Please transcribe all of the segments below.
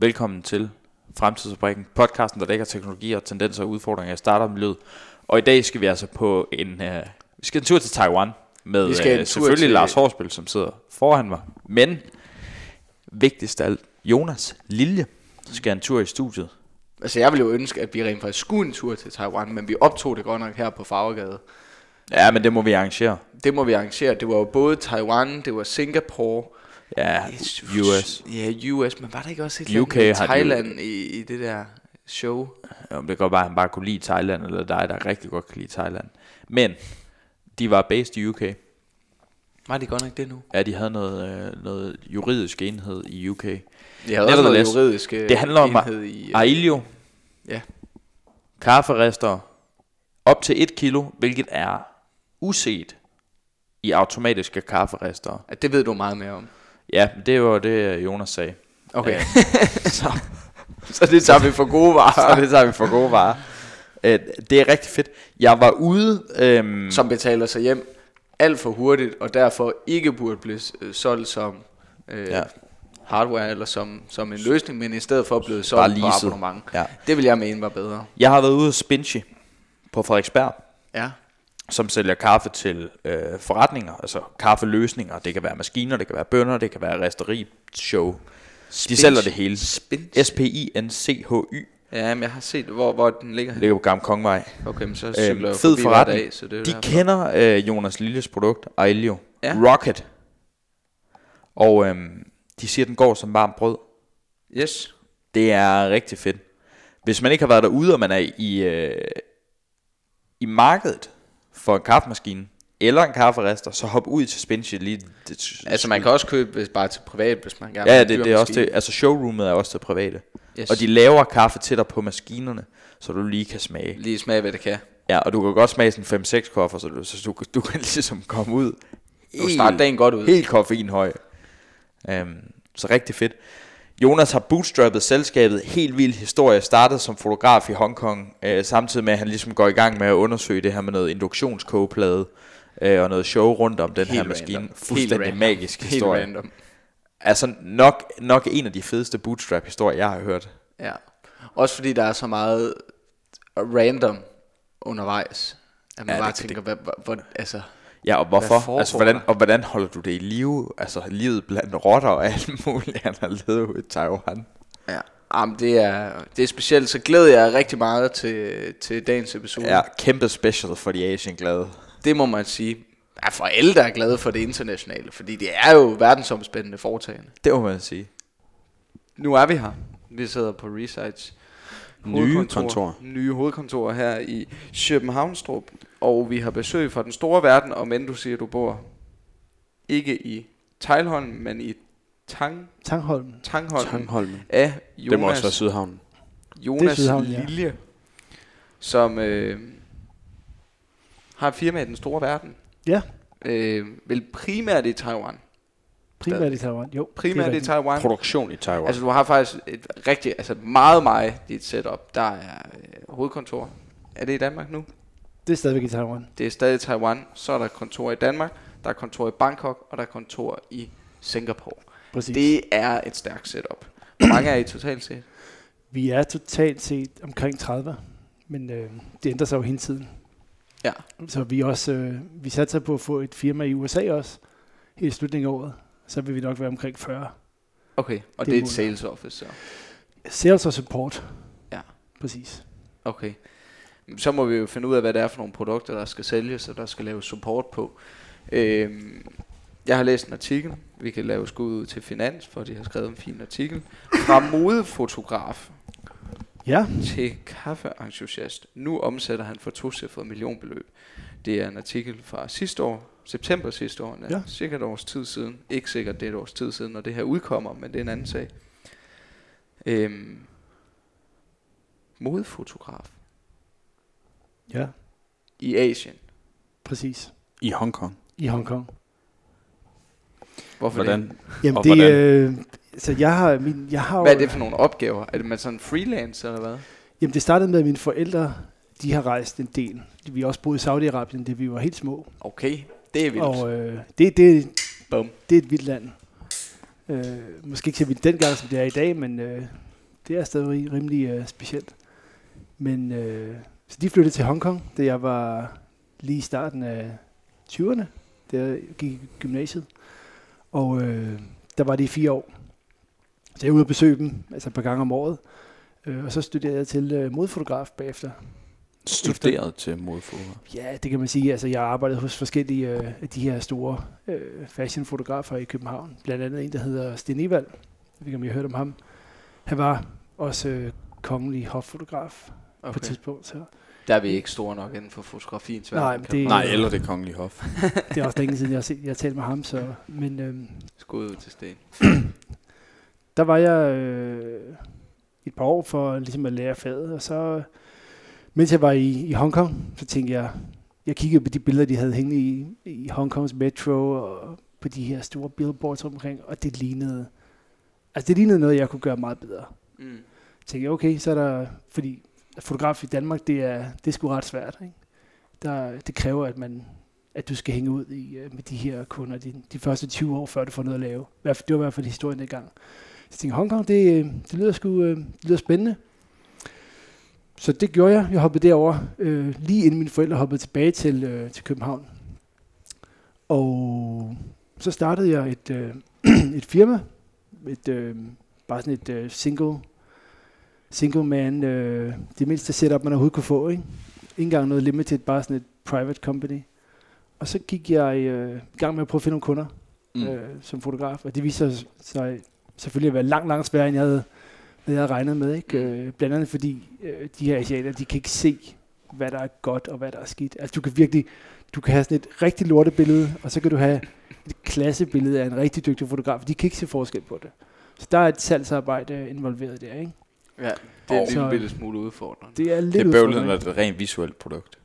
Velkommen til Fremtidsfabrikken, podcasten, der dækker teknologier, tendenser og udfordringer i startup-miljøet. Og i dag skal vi altså på en, uh, vi skal en tur til Taiwan med Vi skal tur selvfølgelig til- Lars Horsbøl, som sidder foran mig. Men vigtigst af alt, Jonas Lilje skal en tur i studiet. Altså, jeg ville jo ønske, at vi rent faktisk skulle en tur til Taiwan, men vi optog det godt nok her på Farvergade. Ja, men det må vi arrangere. Det må vi arrangere. Det var jo både Taiwan, det var Singapore, Ja, US. Ja, US, men var der ikke også et UK andet med har de jo- Thailand i, i det der show? Om det kan godt være, at han bare kunne lide Thailand, eller dig, der rigtig godt kan lide Thailand. Men de var based i UK. Var de godt nok det nu? Ja, de havde noget, øh, noget juridisk enhed i UK. Jeg havde også noget juridisk øh, Det handler om enhed i... øh, Ailio, Ja. kafferester, op til 1 kilo, hvilket er uset i automatiske kafferester. Ja, det ved du meget mere om. Ja, det var det, Jonas sagde. Okay. Øh, så, så det tager vi for gode varer. Så det tager vi for gode varer. Øh, Det er rigtig fedt. Jeg var ude... Øhm, Som betaler sig hjem alt for hurtigt, og derfor ikke burde blive øh, solgt som øh, Ja. hardware eller som, som en løsning, men i stedet for blive Bare solgt på abonnement. Ja. Det vil jeg mene var bedre. Jeg har været ude hos Spinchy på Frederiksberg. Ja. Som sælger kaffe til øh, forretninger, altså kaffeløsninger. Det kan være maskiner, det kan være bønder, det kan være resteri-show. De sælger det hele. Spinch. S-P-I-N-C-H-Y. Ja, men jeg har set, hvor, hvor den ligger. Det ligger på Gamle Kongevej. Okay, men så cykler Øhm, jeg fed forretning. dag, så det er De derfor. kender øh, Jonas Lilles produkt, Ailio. Ja. Rocket. Og øhm, de siger, at den går som varmt brød. Yes. Det er rigtig fedt. Hvis man ikke har været derude, og man er i, øh, i markedet for en kaffemaskine, eller en kafferester, så hop ud til Spinchy lige. Det, Altså man kan også købe bare til privat, hvis man gerne Ja, det, det er også det. Altså showroomet er også til private. Yes. Og de laver kaffe til dig på maskinerne, så du lige kan smage. Lige smag, hvad det kan. Ja, og du kan godt smage sådan 5-6 koffer, så du, så du, du kan ligesom komme ud. Du starter dagen godt ud. Helt koffeinhøj. Um, så rigtig fedt. Jonas har bootstrappet selskabet. Helt vild historie. Startede som fotograf i Hongkong, øh, samtidig med at han ligesom går i gang med at undersøge det her med noget induktionskogeplade øh, og noget show rundt om den Helt her maskine. random. Helt Fuldstændig random. magisk Helt historie. random. Altså nok, nok en af de fedeste bootstrap-historier, jeg har hørt. Ja. Også fordi der er så meget random undervejs. At man Ja, bare det- tænker, hvad, hvad, hvor, altså... Ja, og hvorfor? Altså, hvordan, og hvordan holder du det i live? Altså, livet blandt rotter og alt muligt, han har levet i Taiwan. Ja. Jamen, det er, det er specielt, så glæder jeg rigtig meget til, til dagens episode. Ja, kæmpe special for de Asian glade. Det må man sige. Ja, for alle, der er glade for det internationale, fordi det er jo verdensomspændende foretagende. Det må man sige. Nu er vi her. Vi sidder på Resites Nye hovedkontor- kontor. Nye hovedkontor her i Københavnstrup. Og vi har besøg fra den store verden, og men du siger, du bor ikke i Tejlholm, men i Tang, Tangholm. Tangholm Tangholmen. af Jonas, Det må også være Sydhavnen. Jonas Det er Sydhavn, ja. Lilje, som øh, har et firma i den store verden. Ja, Øh, vel primært i Taiwan. Primært i Taiwan. Jo, Primært det er i rigtigt. Taiwan. Produktion i Taiwan. Altså du har faktisk et rigtig, altså meget mig dit setup. Der er øh, hovedkontor. Er det i Danmark nu? Det er stadigvæk i Taiwan. Det er stadig Taiwan. Så er der kontor i Danmark. Der er kontor i Bangkok, og der er kontor i Singapore. Præcis. Det er et stærkt setup. Hvor mange er I totalt set? Vi er totalt set omkring 30, men øh, det ændrer sig jo hele tiden. Ja. Så vi også, øh, vi satser på at få et firma i USA også, i slutningen af året. Så vil vi nok være omkring 40. Okay, og det, Det er et sales office, så. Sales og support. Ja. Præcis. Okay. Så må vi jo finde ud af, hvad det er for nogle produkter, der skal sælges, og der skal laves support på. Øhm, jeg har læst en artikel. Vi kan lave skud ud til Finans, for de har skrevet en fin artikel. Fra modefotograf Ja, til kaffeentusiast. Nu omsætter han for tocifret millionbeløb. Det er en artikel fra sidste år, september sidste år, ja. Ja. cirka et års tid siden. Ikke sikkert det er et års tid siden, når det her udkommer, men det er en anden sag. Øhm, modefotograf ja, i Asien. præcis. I Hongkong. I Hongkong. Hvorfor det? Hvordan? Jamen Og det, hvordan? øh, så jeg har, min, jeg har Hvad er det for nogle opgaver? Er det med sådan freelance eller hvad? Jamen det startede med, at mine forældre, de har rejst en del. Vi har også boet i Saudi-Arabien, da vi var helt små. Okay, det er vildt. Og øh, det, det, Bum. det er et vildt land. Øh, måske ikke så vildt dengang, som det er i dag, men øh, det er stadig rimelig øh, specielt. Men øh, så de flyttede til Hongkong, da jeg var lige i starten af 20'erne, da jeg gik i gymnasiet. Og øh, der var de i fire år. Så jeg er ude og besøge dem, altså et par gange om året. Øh, og så studerede jeg til øh, modfotograf bagefter. Studeret til modfotograf. Ja, det kan man sige. Altså, jeg har arbejdet hos forskellige øh, af de her store øh, fashionfotografer i København. Blandt andet en, der hedder Sten Evald. Jeg ved ikke, om I har hørt om ham. Han var også øh, kongelig hoffotograf okay. på et tidspunkt. Så Der er vi ikke store nok inden for fotografiens Nej, verden. men kan det- Nej, eller det kongelige hof. det er også længe siden, jeg har, set, jeg har talt med ham. Så. Men øh, Skud ud til Sten. der var jeg øh, et par år for ligesom at lære faget. Og så, mens jeg var i, i Hongkong, så tænkte jeg, jeg kiggede på de billeder, de havde hængende i, i Hongkongs metro, og på de her store billboards omkring, og det lignede, altså det lignede noget, jeg kunne gøre meget bedre. Mm. Tænkte jeg, okay, så er der, fordi fotograf i Danmark, det er, det er sgu ret svært, ikke? Der, det kræver, at man at du skal hænge ud i, øh, med de her kunder de, de første 20 år, før du får noget at lave. Det var i hvert fald historien dengang. Så jeg tænkte, Hongkong, det, øh, det, lyder sgu, øh, det lyder spændende. Så det gjorde jeg. Jeg hoppede derover øh, lige inden mine forældre hoppede tilbage til, øh, til København. Og så startede jeg et, øh, et firma, et, øh, bare sådan et øh, single, single man, øh, det mindste setup, man overhovedet kunne få. Ikke? Ikke engang noget limited, bare sådan et private company. Og så gik jeg øh, i gang med at prøve at finde nogle kunder Mm. øh, som fotograf, og det viser sig selvfølgelig at være langt, langt sværere, end jeg havde, hvad jeg havde regnet med. Ikke? Øh, blandt andet fordi øh, de her asiater, de kan ikke se, hvad der er godt og hvad der er skidt. Altså du kan virkelig, du kan have sådan et rigtig lortebillede, og så kan du have et klassebillede af en rigtig dygtig fotograf. De kan ikke se forskel på det. Så der er et salgsarbejde involveret der, ikke? Ja, det er en lille smule udfordrende. Det er lidt Det er bøvlet, når det er et rent visuelt produkt.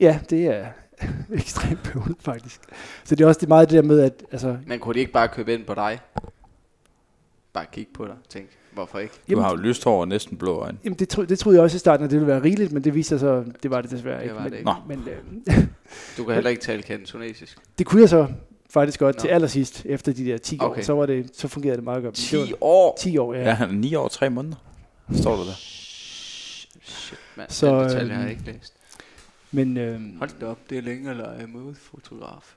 Ja, det er ekstremt bøvlet, faktisk. Så det er også det meget det der med, at altså, Men kunne de ikke bare købe ind på dig? Bare kigge på dig tænk, hvorfor ikke? Du Jamen- har jo lyst hår og næsten blå øjne. Jamen, det, tro, det troede jeg også i starten, at det ville være rigeligt, men det viste sig så, det var det desværre Det ikke. var men, det ikke. Nå. Men øh, Du kan heller ikke tale kantonesisk. det kunne jeg så faktisk godt Nå. til allersidst, efter de der 10 år, Okay. så, var det, så fungerede det meget godt. Men det 10 var, år! 10 år, ja. Ja, han er 9 år og 3 måneder. Står der der. Shit, mand. Så, Den detalje har jeg øhm, ikke læst. Men øh, Hold da op, det er længe at lege modefotograf.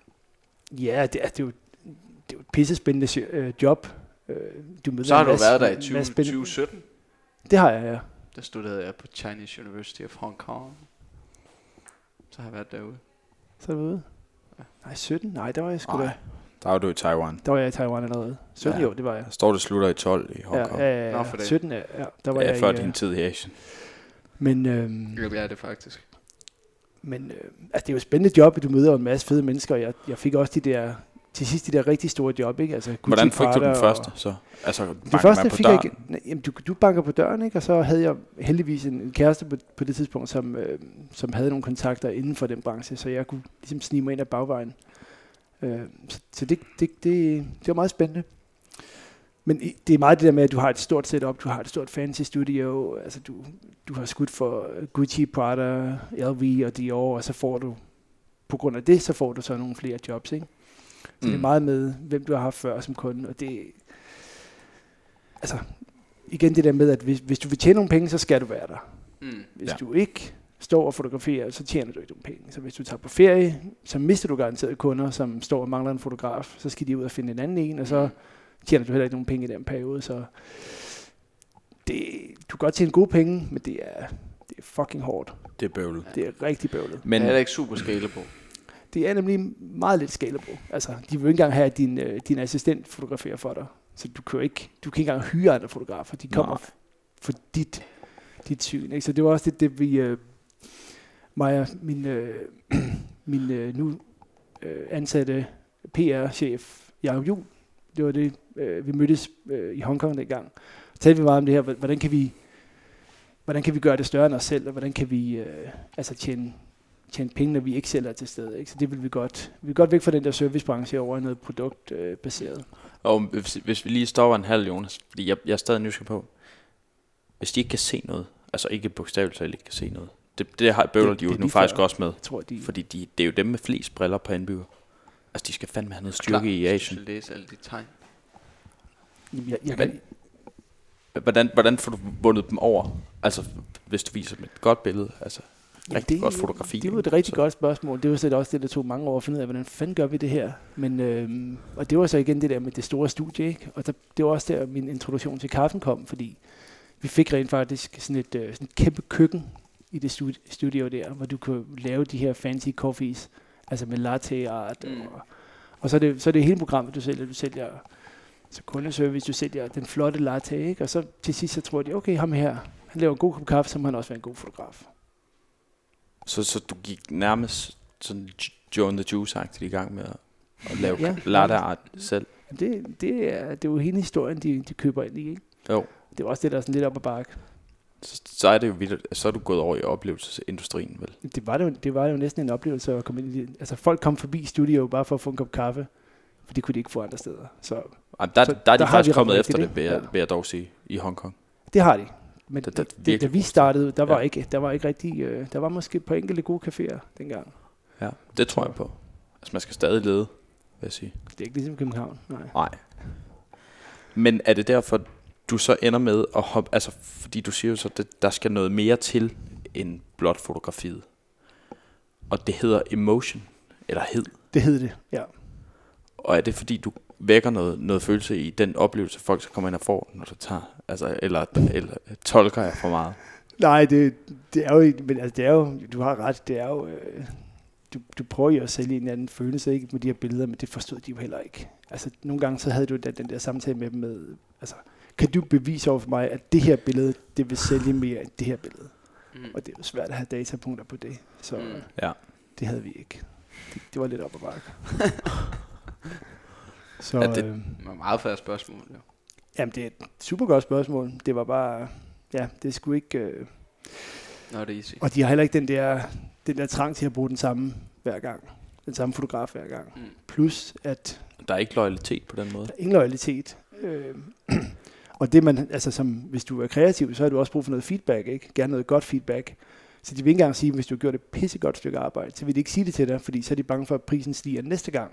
ja, det er, det er jo, det er jo et pissespændende øh, job. Øh, du møder Så har du masse- været der i en 20, masse spændende- 2017. Det har jeg, ja. Der studerede jeg på Chinese University of Hong Kong. Så har jeg været derude. Så er du ude. Ja. Nej, 17? Nej, der var jeg sgu Nej, da. der er du i Taiwan. Der var jeg i Taiwan allerede. 17 Ja. år, det var jeg. Står, det slutter i 12 i Hongkong. Ja, ja, ja, Nå, ja. for det. 17, ja, ja, der var ja, jeg før i, din øh, tid i Asien. Men, øhm, Det er det faktisk. Men øh, altså, det er jo et spændende job, at du møder en masse fede mennesker, og jeg, jeg fik også de der, til sidst de der rigtig store job, ikke? Altså, Gucci, Hvordan fik du den første så? Altså, Det første fik jeg døren? ikke, nej, jamen, du, du banker på døren, ikke? Og så havde jeg heldigvis en, en kæreste på, på det tidspunkt, som, øh, som havde nogle kontakter inden for den branche, så jeg kunne ligesom snige mig ind ad bagvejen. Øh, så så det, det, det, det var meget spændende. Men det er meget det der med, at du har et stort setup, du har et stort fancy studio, altså du, du har skudt for Gucci, Prada, LV og Dior, og så får du, på grund af det, så får du så nogle flere jobs, ikke? Så mm. det er Mm. meget med, hvem du har haft før som kunde, og det, altså, igen det der med, at hvis, hvis du vil tjene nogle penge, så skal du være der. Mm. Hvis Ja. du ikke står og fotograferer, så tjener du ikke nogen penge. Så hvis du tager på ferie, så mister du garanteret kunder, som står og mangler en fotograf. Så skal de ud og finde en anden en, og så tjener du heller ikke nogen penge i den periode. Så det, du kan godt tjene gode penge, men det er, det er fucking hårdt. Det er bøvlet. Det er rigtig bøvlet. Men Men det er ikke super scalable. Det er nemlig meget lidt scalable. Altså, de vil ikke engang have, at din, øh, din assistent fotograferer for dig. Så du kan ikke, du kan ikke engang hyre andre fotografer. De kommer f- for dit, dit syn. Ikke? Så det var også det, det vi, øh, og min, øh, min øh, nu øh, ansatte PR-chef, Jacob Juhl, det var det, øh, vi mødtes øh, i Hongkong dengang. Så talte vi meget om det her, hv- hvordan kan vi, hvordan kan vi gøre det større end os selv, og hvordan kan vi øh, altså tjene, tjene penge, når vi ikke selv er til stede. Ikke? Så det vil vi godt. Vi vil godt væk fra den der servicebranche over i noget produktbaseret. Øh, baseret. og hvis, hvis vi lige stopper en halv, Jonas, fordi jeg, jeg er stadig nysgerrig på, hvis de ikke kan se noget, altså ikke bogstaveligt talt ikke kan se noget, det, det har bøvler Det- de jo det nu lige faktisk før. også med, Jeg tror, de, fordi de, det er jo dem med flest briller per indbygger. Altså, de skal fandme have noget Klar, styrke i hvis du Asien. skal læse alle de tegn. Jamen, jeg, jeg, Men- kan, Hvordan, hvordan får du vundet dem over? Altså, hvis du viser dem et godt billede, altså rigtig godt fotografi. Det var et rigtig Så- godt spørgsmål. Det var så også det, der tog mange år at finde ud af, hvordan fanden gør vi det her? Men, øhm, og det var så igen det der med det store studie, ikke? Og der, det var også der, min introduktion til kaffen kom, fordi vi fik rent faktisk sådan et, øh, sådan et kæmpe køkken i det studi- studio der, hvor du kunne lave de her fancy coffees, altså med latte art. Mm. Og, og så er, det, så er det hele programmet, du sælger. Du sælger så kundeservice, du sælger den flotte latte, ikke? Og så til sidst, så tror de, okay, ham her, han laver en god kop kaffe, så må han også være en god fotograf. Så, så du gik nærmest sådan J- Joe and the Juice-agtigt i gang med at, at lave Ja. latte art selv. Det, det, er, det er jo hele historien, de, de køber ind i. Ikke? Jo. Det er også det, der er sådan lidt op ad bakke. Så, så er det jo vildt, så er du gået over i oplevelsesindustrien, vel? Det var, det, jo, det var jo næsten en oplevelse at komme ind i det. Altså folk kom forbi studio bare for at få en kop kaffe, for det kunne de ikke få andre steder. Så Ej, der, Så der, der er de der faktisk kommet efter rigtigt, det, vil jeg, Ja. vil jeg dog sige, i Hongkong. det har de. Men Det- det, det da vi startede, der var, Ja. ikke, der var ikke rigtig, øh, der var måske på enkelte gode caféer dengang. Ja, det tror jeg på. Altså, man skal stadig lede, vil jeg sige. Det er ikke ligesom København, nej. Nej. Men er det derfor, du så ender med at hoppe, altså fordi du siger jo så, at der skal noget mere til end blot fotografiet. Og det hedder emotion, eller hed. Det hed det, ja. Og er det fordi, du vækker noget, noget følelse i den oplevelse, folk så kommer ind og får, når du tager, altså, eller, eller tolker jeg for meget? Nej, det, det er jo, ikke- men altså, det er jo, du har ret, det er jo, øh, du, du prøver jo at sælge en anden følelse ikke, med de her billeder, men det forstod de jo heller ikke. Altså, nogle gange så havde du den, den der samtale med dem med, altså, kan du bevise over for mig, at det her billede, det vil sælge mere end det her billede? Mm. Og det er jo svært at have datapunkter på det, så mm. Ja. det havde vi ikke. Det, det var lidt op ad bakke. så, ja, det- øh, Det var meget færre spørgsmål, jo. jamen, det er et super godt spørgsmål. Det var bare, ja, det skulle ikke... Øh, Nå, det er easy. Og de har heller ikke den der, den der trang til at bruge den samme hver gang. Den samme fotograf hver gang. Mm. Plus, at Der er ikke loyalitet på den måde. der er ingen loyalitet. Øh, og det man, altså som, hvis du er kreativ, så har du også brug for noget feedback, ikke? Gerne noget godt feedback. Så de vil ikke engang sige, hvis du har gjort et pissegodt stykke arbejde, så vil de ikke sige det til dig, fordi så er de bange for, at prisen stiger næste gang.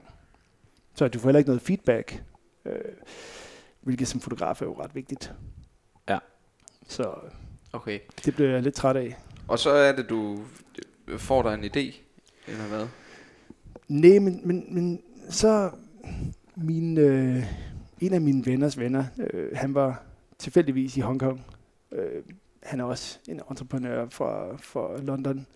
Så du får heller ikke noget feedback, øh, hvilket som fotograf er jo ret vigtigt. Ja. Så Okay. det blev jeg lidt træt af. Og så er det, du får dig en idé, eller hvad? Nej, men, men, men så min, øh, en af mine venners venner, øh, han var tilfældigvis i Hongkong. Øh, han er også en entreprenør fra, fra London.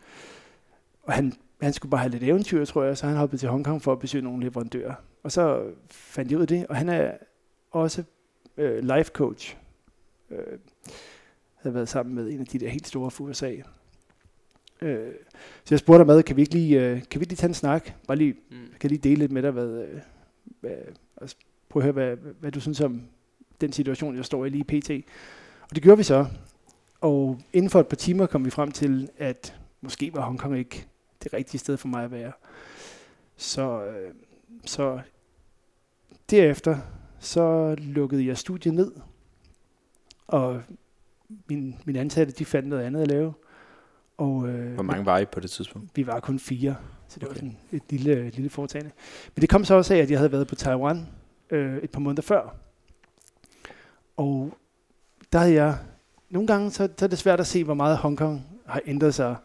Og han, han skulle bare have lidt eventyr, tror jeg, så han hoppede til Hongkong for at besøge nogle leverandører. Og så fandt jeg ud af det, og han er også øh, life coach. Øh, havde været sammen med en af de der helt store fra USA. Øh, så jeg spurgte ham ad, kan vi ikke lige, øh, kan vi lige tage en snak? Bare lige, Mm. kan lige dele lidt med dig, hvad, øh, hvad, altså, prøv at høre, hvad, hvad, hvad du synes om den situation, jeg står i lige pt. Og det gjorde vi så. Og inden for et par timer kom vi frem til, at måske var Hongkong ikke det rigtige sted for mig at være. Så, øh, så derefter, så lukkede jeg studiet ned. Og min, mine ansatte, de fandt noget andet at lave. Og, øh, Hvor mange var I på det tidspunkt? vi var kun fire, så det. Okay. var sådan et lille, lille foretagende. Men det kom så også af, at jeg havde været på Taiwan øh, et par måneder før. Og der havde jeg... Nogle gange så, så er det svært at se, hvor meget Hongkong har ændret sig,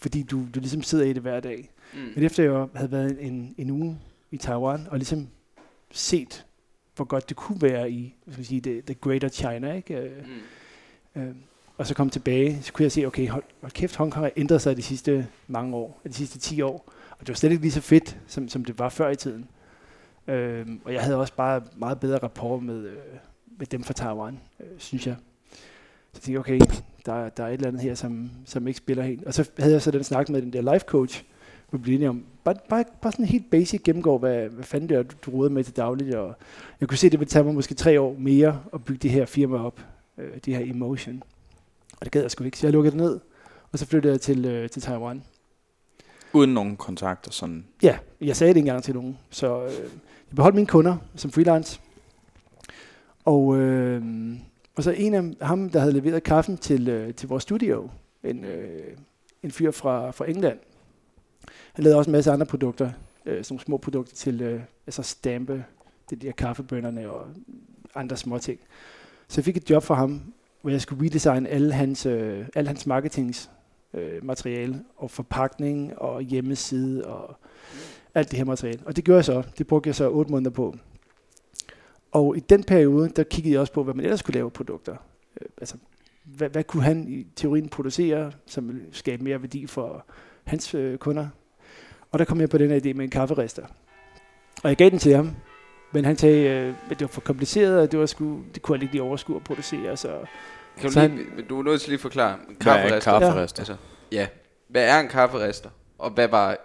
fordi du, du ligesom sidder i det hver dag. Mm. Men efter jeg havde været en, en uge i Taiwan, og ligesom set, hvor godt det kunne være i hvad skal man sige, the, the greater China, ikke? Øh, Mm. Øh, og så kom tilbage, så kunne jeg se, okay, hold, hold kæft, Hongkong har ændret sig de sidste mange år, de sidste 10 år. Og det var slet ikke lige så fedt, som, som det var før i tiden. Øh, og jeg havde også bare meget bedre rapport med, øh, med dem fra Taiwan, øh, synes jeg. Så jeg tænkte, okay, der, der er et eller andet her, som, som ikke spiller helt. Og så havde jeg så den snak med den der life coach, vi blev enige om, bare, bare, bare sådan en helt basic gennemgår, hvad, hvad fanden det er, du, du råder med til dagligt. Og jeg kunne se, at det ville tage mig måske tre år mere at bygge det her firma op, øh, det her emotion. Og det gad jeg sgu ikke, så jeg lukkede det ned, og så flyttede jeg til, øh, til Taiwan. Uden nogen kontakter sådan. Ja, jeg sagde det ikke engang til nogen, så øh, jeg beholdt mine kunder som freelance. Og, øh, og så en af ham, der havde leveret kaffen til, øh, til vores studio, en, øh, en fyr fra, fra England. Han lavede også en masse andre produkter, øh, sådan små produkter til øh, altså stampe, det der kaffebønderne og andre små ting. Så jeg fik et job fra ham hvor jeg skulle redesigne alle hans, øh, alle hans marketings øh, materiale og forpakning og hjemmeside og alt det her materiale. Og det gjorde jeg så. Det brugte jeg så otte måneder på. Og i den periode, der kiggede jeg også på, hvad man ellers kunne lave produkter. Øh, altså, hvad, hvad kunne han i teorien producere, som ville skabe mere værdi for hans øh, kunder? Og der kom jeg på den her idé med en kafferester. Og jeg gav den til ham, men han sagde, øh, at det var for kompliceret, og det, var sgu, det kunne han ikke lige overskue at producere. Så Kan du, Så lige, han- du er nødt til lige at forklare. En Hvad er en kafferester. kafferester? Altså, ja. Hvad er en kafferester? Og hvad var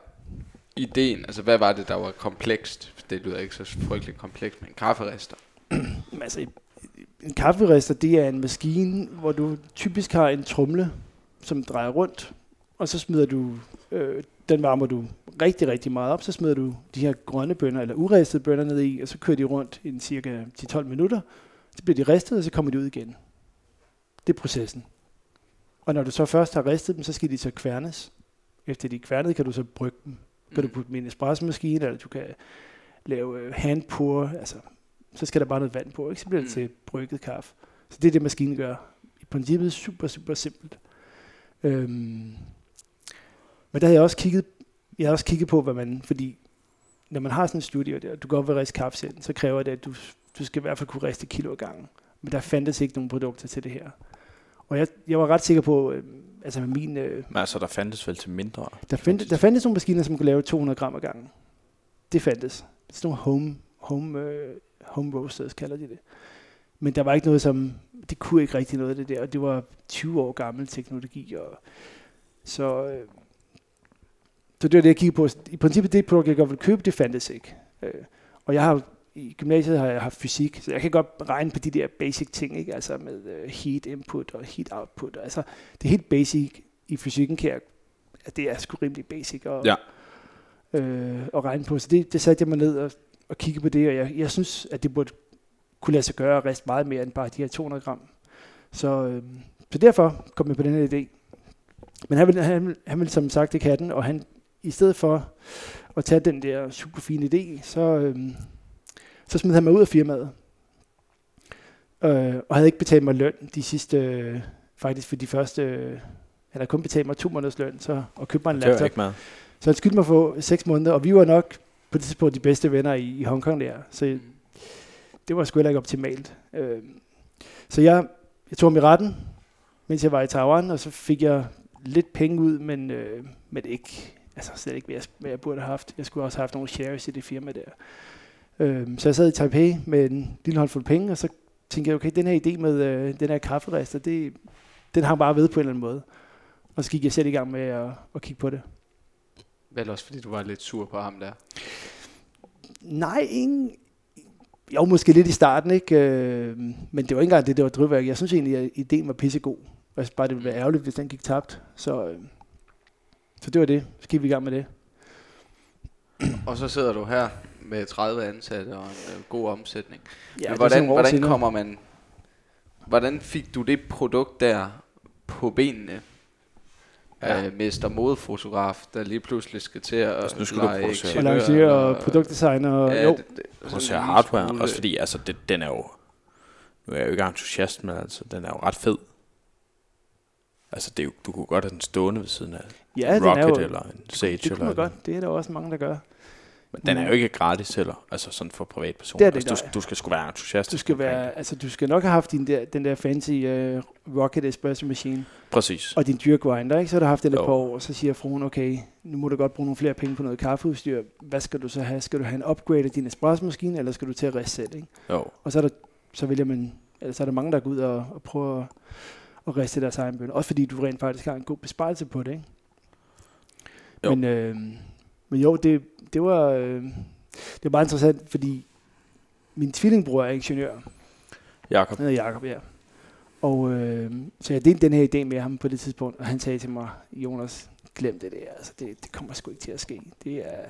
ideen? Altså, hvad var det, der var komplekst? Det lyder ikke så frygteligt komplekst, men en kafferester. Men altså, en kafferester, det er en maskine, hvor du typisk har en trumle, som drejer rundt, og så smider du, øh, den varmer du rigtig, rigtig meget op, så smider du de her grønne bønner, eller uristede bønner ned i, og så kører de rundt i cirka 10-12 minutter, så bliver de ristet, og så kommer de ud igen. Det er processen. Og når du så først har ristet dem, så skal de så kværnes. Efter de er kværnet, kan du så brygge dem. Kan du putte dem i en espresso-maskine, eller du kan lave øh, hand pour, altså så skal der bare noget vand på, ikke? så bliver det Mm. til brygget kaffe. Så det er det, maskinen gør. I princippet super, super simpelt. Øhm, men der har jeg også kigget, jeg har også kigget på, hvad man, fordi når man har sådan en studio der, du går op og riste kaffe selv, så kræver det, at du, du skal i hvert fald kunne riste et kilo ad gangen. Men der fandtes ikke nogen produkter til det her. Og jeg, jeg var ret sikker på, øh, altså med min, øh, Men altså, der fandtes vel til mindre. der, fandtes, der fandtes nogle maskiner, som kunne lave 200 gram ad gangen. Det fandtes. Sådan nogle home, home, øh, home roasters, kalder de det. Men der var ikke noget som, det kunne ikke rigtig noget af det der, og det var 20 år gammel teknologi. Og, så, øh, så det var det, jeg kiggede på. I princippet, det produkt, jeg godt ville købe, det fandtes ikke. Øh, og jeg har i gymnasiet har jeg haft fysik, så jeg kan godt regne på de der basic ting, ikke? altså med uh, heat input og heat output. Altså, det er helt basic i fysikken, kan jeg, at det er sgu rimelig basic Og, Ja øh, at regne på. Så det, det satte jeg mig ned og, og kiggede på det, og jeg, jeg synes, at det burde kunne lade sig gøre at riste meget mere end bare de her 200 gram. Så, øh, så derfor kom jeg på den her idé. Men han ville, han, han ville som sagt ikke have den, og han i stedet for at tage den der super fine idé, så, øh, så smed han mig ud af firmaet. Øh, og havde ikke betalt mig løn de sidste, øh, faktisk for de første, øh, han havde kun betalt mig to måneders løn, så, og købte mig en Det var laptop. ikke meget. Så han skyldte mig for seks måneder, og vi var nok på det tidspunkt de bedste venner i, i Hongkong der. Så det var sgu heller ikke optimalt. Øh, så jeg, jeg tog ham i retten, mens jeg var i Taiwan, og så fik jeg lidt penge ud, men, øh, men ikke, altså slet ikke, hvad jeg, hvad jeg burde have haft. Jeg skulle også have haft nogle shares i det firma der. Øh, så jeg sad i Taipei med en lille håndfuld penge, og så tænkte jeg, okay, den her idé med øh, den her kafferester, det, den hang bare ved på en eller anden måde. Og så gik jeg selv i gang med at, at kigge på det. Vel også fordi du var lidt sur på ham der. Nej, ingen... Jo, måske lidt i starten, ikke? Øh, men det var ikke engang det, der var drivværk. Jeg synes egentlig, at ideen var pissegod. Synes bare, det ville være ærgerligt, hvis den gik tabt. Så, øh, så det var det. Så gik vi i gang med det. Og så sidder du her med 30 ansatte og en øh, god omsætning. Ja, Men det hvordan, hvordan kommer man... Hvordan fik du det produkt der på benene? Ja. Øh, mester modefotograf, der lige pludselig skal til at Altså, nu skal du lege producere. Og lancere og produktdesigner. Og, Ja, jo, det, det, Producere hardware, smule- også fordi altså, det, den er jo... Nu er jeg jo ikke entusiast, men altså, den er jo ret fed. Altså, det er jo, du kunne godt have den stående ved siden af ja, er Rocket jo, eller en Sage. det kunne eller man godt. Det er der også mange, der gør. Men den er jo ikke gratis heller, altså sådan for privatpersoner. Det det altså, du, du skal sgu være entusiast. Du skal, være, altså, du skal nok have haft din der, den der fancy uh, Rocket Espresso Machine. Præcis. og din dyrgrinder, ikke? så har du haft den et par år, og så siger fruen, okay, nu må du godt bruge nogle flere penge på noget kaffeudstyr. Hvad skal du så have? Skal du have en upgrade af din espresso-maskine, eller skal du til at selv? Ikke? Jo. Og så, er der, så vælger man, eller så er der mange, der går ud og, og prøver at, at riste deres egen bønner. Også fordi du rent faktisk har en god besparelse på det. Ikke? Jo. Men, øh, men jo, det, det, var, øh, det var meget interessant, fordi min tvillingbror er ingeniør. Jakob. Han hedder Jacob, ja. Og øh, så jeg delte den her idé med ham på det tidspunkt, og han sagde til mig, Jonas, glem det der, altså det, det kommer sgu ikke til at ske. Det er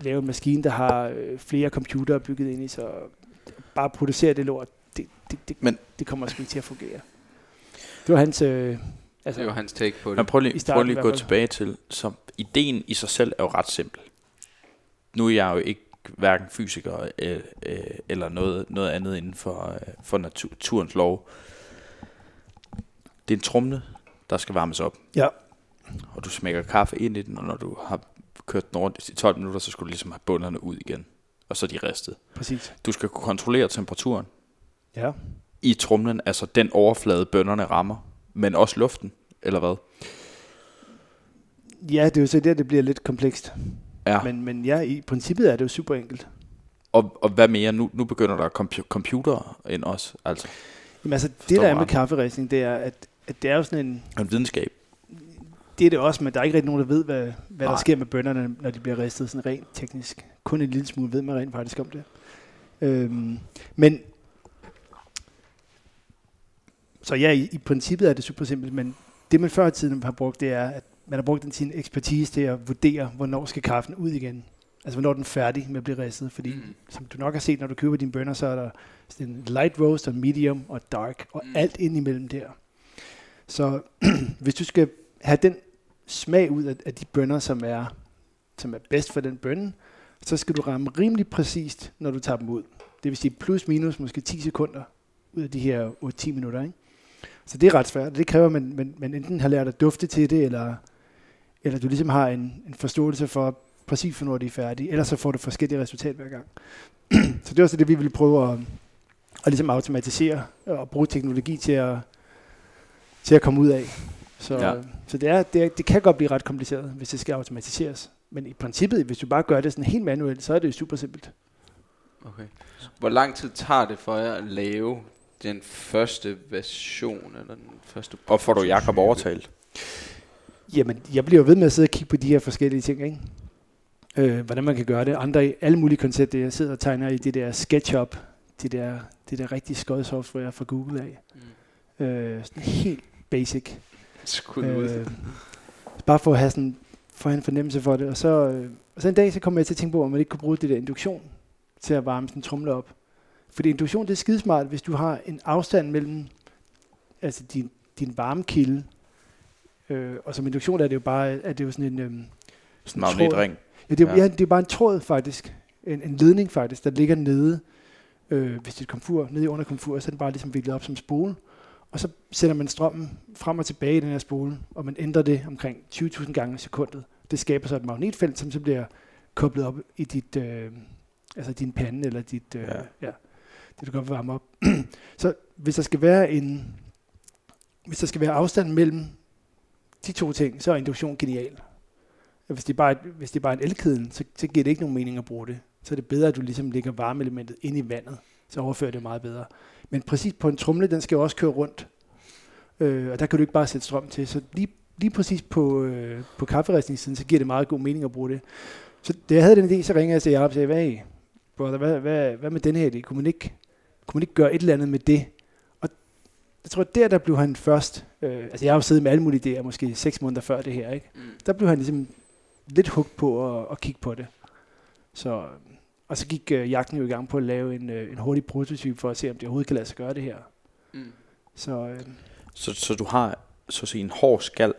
lave en maskine, der har øh, flere computere bygget ind i, så bare producere det lort, det, det, det, Men- det kommer sgu ikke til at fungere. Det var hans, øh, altså, Det var hans take på Men det. prøv I lige, starten prøv lige at gå tilbage til, så ideen i sig selv er jo ret simpel. Nu er jeg jo ikke hverken fysiker øh, øh, eller noget, noget andet inden for, øh, for naturens lov. Det er en trumle, der skal varmes op. Ja. Og du smækker kaffe ind i den, og når du har kørt den rundt i 12 minutter, så skal du ligesom have bunderne ud igen. Og så er de ristet. Præcis. Du skal kunne kontrollere temperaturen Ja. i trumlen, altså den overflade, bønderne rammer, men også luften, eller hvad? Ja, det er jo så der, det bliver lidt komplekst. Ja. Men, men ja, i princippet er det jo super enkelt. Og, og hvad mere? Nu, nu begynder der compu- computer ind også, altså Jamen altså, det der er med kafferistning, det er, at, at det er jo sådan en... en videnskab. Det er det også, men der er ikke rigtig nogen, der ved, hvad, hvad der sker med bønderne, når de bliver ristet sådan rent teknisk. Kun en lille smule ved man rent faktisk om det. Øhm, men... Så ja, i, i princippet er det super simpelt, men det man før i tiden har brugt, det er, at man har brugt den sin ekspertise til at vurdere, hvornår skal kaffen ud igen. Altså, hvornår er den færdig med at blive ristet. Fordi, Mm. som du nok har set, når du køber dine bønner, så er der sådan en light roast, og medium og dark, og Mm. alt ind imellem der. Så hvis du skal have den smag ud af, af de bønner, som er, som er bedst for den bønne, så skal du ramme rimelig præcist, når du tager dem ud. Det vil sige plus minus måske 10 sekunder ud af de her 8-10 minutter. Ikke? Så det er ret svært. Det kræver, at man, man, man enten har lært at dufte til det, eller, eller du ligesom har en, en forståelse for præcis, hvornår de er færdige. Ellers så får du forskellige resultater hver gang. så det er også det, vi vil prøve at, at ligesom automatisere og bruge teknologi til at, til at komme ud af. Så, Ja. så det, er, det, er, det kan godt blive ret kompliceret, hvis det skal automatiseres. Men i princippet, hvis du bare gør det sådan helt manuelt, så er det jo super simpelt. Okay. Hvor lang tid tager det for jer at lave den første version, eller den første Og får du Jakob prototype? overtalt? Jamen, jeg bliver jo ved med at sidde og kigge på de her forskellige ting, ikke? Øh, hvordan man kan gøre det. Andre, alle mulige koncepter, jeg sidder og tegner i det der SketchUp, det der, det der rigtig skød software fra Google af. Mm. Øh, sådan helt basic. Skud ud. Øh, bare for at have sådan, for at have en fornemmelse for det. Og så, øh, og så en dag, så kom jeg til at tænke på, om man ikke kunne bruge det der induktion til at varme sådan en trumle op. Fordi induktion, det er skidesmart, hvis du har en afstand mellem altså din, din varmekilde, øh, og som induktion er det jo bare, er det jo sådan en, øh, Sådan magnetring. Ja, det, er, Ja. ja. det er bare en tråd faktisk. En, en ledning faktisk, der ligger nede, øh, hvis det er et komfur, nede under komfur, så er den bare ligesom viklet op som spole. Og så sender man strømmen frem og tilbage i den her spole, og man ændrer det omkring 20.000 gange i sekundet. Det skaber så et magnetfelt, som så bliver koblet op i dit, øh, altså din pande, eller dit, øh, Ja. ja. ja, det du godt vil varme op. så hvis der skal være en, hvis der skal være afstand mellem de to ting, så er induktion genial. Hvis det er bare, hvis det er bare en elkedel, så, så giver det ikke nogen mening at bruge det. Så er det bedre, at du ligesom lægger varmeelementet ind i vandet. Så overfører det meget bedre. Men præcis på en trumle, den skal jo også køre rundt. Øh, og der kan du ikke bare sætte strøm til. Så lige, lige præcis på, øh, på kafferistningssiden, så giver det meget god mening at bruge det. Så da jeg havde den idé, så ringede jeg til Jacob og sagde, hvad, brother, hvad, hvad, hvad med den her idé? Kunne man, ikke, kunne man ikke gøre et eller andet med det? Jeg tror, der, der blev han først. Øh, altså, jeg har jo siddet med alle mulige idéer, måske seks måneder før det her, ikke? Mm. der blev han ligesom lidt hugt på at, at kigge på det. Så, og så gik øh, jagten jo i gang på at lave en, øh, en hurtig prototype for at se, om det overhovedet kan lade sig gøre det her. Mm. Så øh, Så, så du har så at sige en hård skal,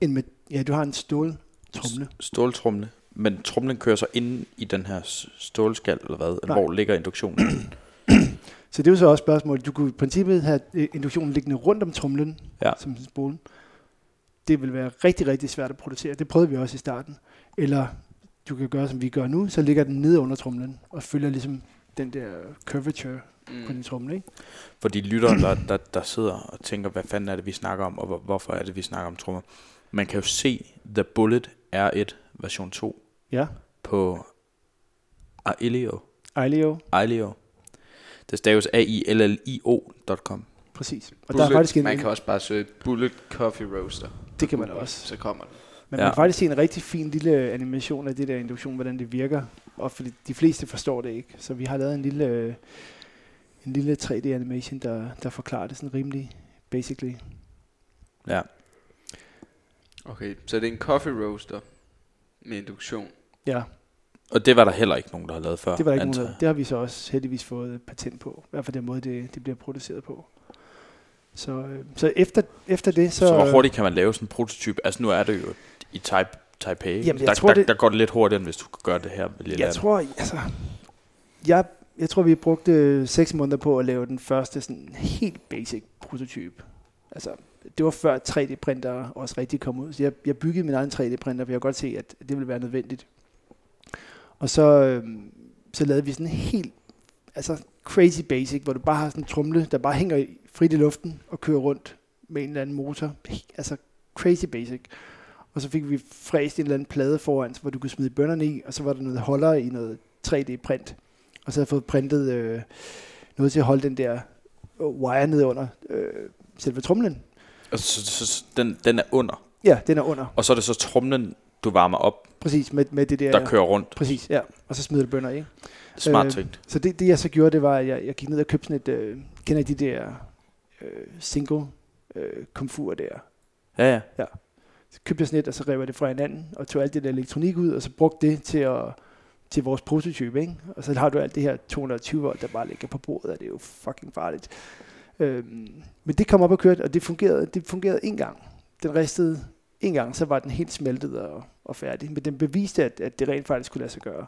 en med, ja, du har en ståltrumle. ståltrumle, men trumlen kører så ind i den her stålskal, eller hvad? Nej. hvor ligger induktionen? Så det er jo så også spørgsmålet. Du kunne i princippet have øh, induktionen liggende rundt om trumlen, Ja. som en spole. Det vil være rigtig, rigtig svært at producere. Det prøvede vi også i starten. Eller du kan gøre, som vi gør nu, så ligger den nede under trumlen, og følger ligesom den der curvature på Mm. din trumle. Ikke? For de lyttere, der, der, der sidder og tænker, hvad fanden er det, vi snakker om, og hvor, hvorfor er det, vi snakker om trommer. Man kan jo se The Bullet R1 version 2 Ja, på Ailio. Ailio, Ailio. Det staves A-I-L-L-I-O.com. præcis. Og Bullet, der er faktisk en, man kan også bare søge Bullet Coffee Roaster. det kan man også. Så kommer den. Men Ja. man kan faktisk se en rigtig fin lille animation af det der induktion, hvordan det virker. Og fordi de fleste forstår det ikke. Så vi har lavet en lille, øh, en lille 3D-animation, der, der forklarer det sådan rimelig basically. Ja. Okay, så det er en coffee roaster med induktion. Ja, Og det var der heller ikke nogen, der har lavet før. det var der ikke nogen, der- Det har vi så også heldigvis fået patent på. I hvert fald den måde, det, det bliver produceret på. Så, øh, så efter, efter det, så... Så, hvor hurtigt kan man lave sådan en prototype? Altså nu er det jo i type, Taipei. Jamen, der, tror, der, det- der går det lidt hurtigere, end hvis du gøre det her Jeg landet. tror, altså, jeg, jeg tror, vi brugte seks måneder på at lave den første sådan helt basic prototype. Altså, det var før 3D-printer også rigtig kom ud. Så jeg, jeg byggede min egen 3D-printer, for jeg kunne godt se, at det ville være nødvendigt. Og så, øh, så lavede vi sådan en helt altså crazy basic, hvor du bare har sådan en trumle, der bare hænger i- frit i luften og kører rundt med en eller anden motor. Altså crazy basic. Og så fik vi fræst en eller anden plade foran, hvor du kunne smide bønderne i, og så var der noget holder i noget 3D-print. Og så havde jeg fået printet øh, noget til at holde den der øh, wire ned under øh, selve trumlen. Og så, så, så, den, den er under. Ja, den er under. Og så er det så trumlen, du varmer op, Præcis, med, med det der... der kører rundt. Præcis, ja. Og så smider du bønder i. Smart Øh, tænkt. Så det, det jeg så gjorde, det var, at jeg, jeg gik ned og købte sådan et... Øh, kender I de der øh, single øh, komfur der? Ja, ja. Så købte jeg sådan et, og så rev jeg det fra hinanden, og tog alt det der elektronik ud, og så brugte det til at til vores prototype, ikke? Og så har du alt det her 220 volt, der bare ligger på bordet, og det er jo fucking farligt. Øhm, men det kom op og kørte, og det fungerede, det fungerede en gang. Den ristede en gang, så var den helt smeltet og, og færdig. Men den beviste, at, at det rent faktisk kunne lade sig gøre.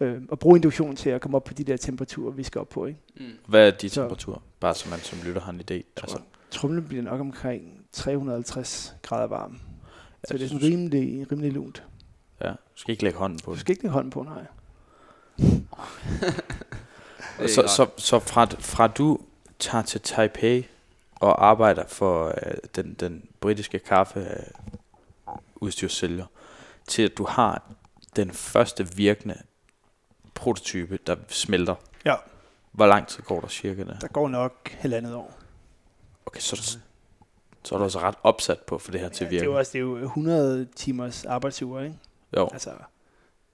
Øhm, og bruge induktion til at komme op på de der temperaturer, vi skal op på, ikke? Mm. Hvad er de Så- temperaturer? Bare så man som lytter har en idé. Altså, Trumlen bliver nok omkring 350 grader varm. Så det er sådan synes- rimelig, rimelig lunt. Ja, du skal ikke lægge hånden på Du skal ikke lægge hånden på, nej. Så, så, så fra, fra du tager til Taipei og arbejder for øh, den, den britiske kaffe øh, udstyrssælger, til at du har den første virkende prototype, der smelter. Ja. Hvor lang tid går der cirka der? Der går nok halvandet år. Okay, så, du- så er du også ret opsat på for det her til Ja, at det er virke. jo også det er jo 100 timers arbejdsuger, ikke? Jo, Altså,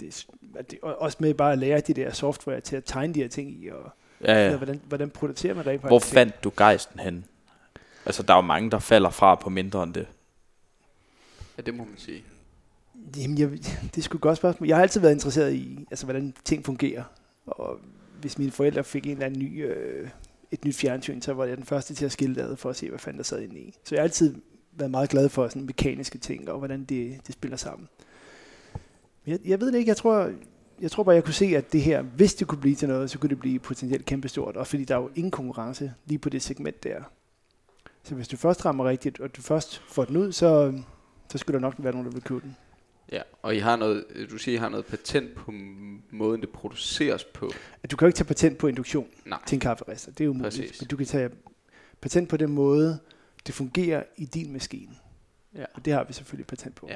det, er det, og også med bare at lære de der software til at tegne de her ting i, og ja, ja. hvordan, hvordan producerer man rent Hvor faktisk fandt du gejsten hen? Altså, der er jo mange, der falder fra på mindre end det. Ja, det må man sige. Jamen, jeg, det er sgu et godt spørgsmål. Jeg har altid været interesseret i, altså, hvordan ting fungerer. Og hvis mine forældre fik en eller anden ny, øh, et nyt fjernsyn, så var jeg den første til at skille det ad for at se, hvad fanden der sad inde i. Så jeg har altid været meget glad for sådan mekaniske ting, og hvordan det, det spiller sammen. Men Jeg, jeg ved det ikke, jeg tror, jeg tror bare, jeg kunne se, at det her, hvis det kunne blive til noget, så kunne det blive potentielt kæmpestort, og fordi der er jo ingen konkurrence lige på det segment der. Så hvis du først rammer rigtigt, og du først får den ud, så, så skulle der nok være nogen, der vil købe den. Ja, og I har noget, du siger, I har noget patent på måden, det produceres på. At du kan jo ikke tage patent på induktion Nej. til en kafferister, det er umuligt. Præcis. Men du kan tage patent på den måde, det fungerer i din maskine. Ja. Og det har vi selvfølgelig patent på. Ja.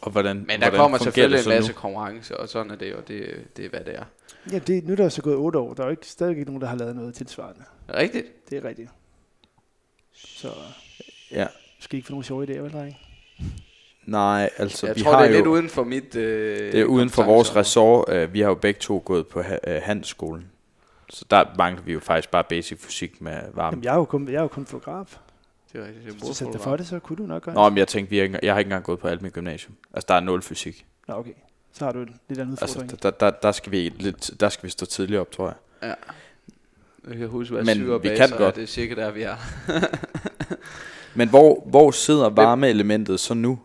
Og hvordan, Men der hvordan kommer selvfølgelig en masse nu? konkurrence, og sådan er det, og det, det er, hvad det er. Ja, det, nu er der så gået otte år. Der er jo ikke, stadig ikke nogen, der har lavet noget tilsvarende. Rigtigt? Det er rigtigt. Så Ja. skal ikke få nogle sjove idéer, vel, drenge? Nej, altså jeg vi tror, har det er jo, lidt uden for mit... Øh, det er uden for vores ressort. Uh, vi har jo begge to gået på ha- uh, handelsskolen. Så der mangler vi jo faktisk bare basic fysik med varme. Jamen, jeg er jo kun, jeg er jo kun fotograf. Det er rigtigt, det Hvis du sætter dig for det, så kunne du nok gøre Nå, men jeg tænkte, vi ikke, jeg har ikke engang gået på alt mit gymnasium. Altså, der er nul fysik. Nå, okay. Så har du en lidt anden Altså, udfordring. der, der, der, skal vi lidt, der skal vi stå tidligere op, tror jeg. Ja. Jeg kan huske, hvad Men vi kan er, godt. Det er cirka der, vi er. Men hvor, hvor sidder varmeelementet så nu?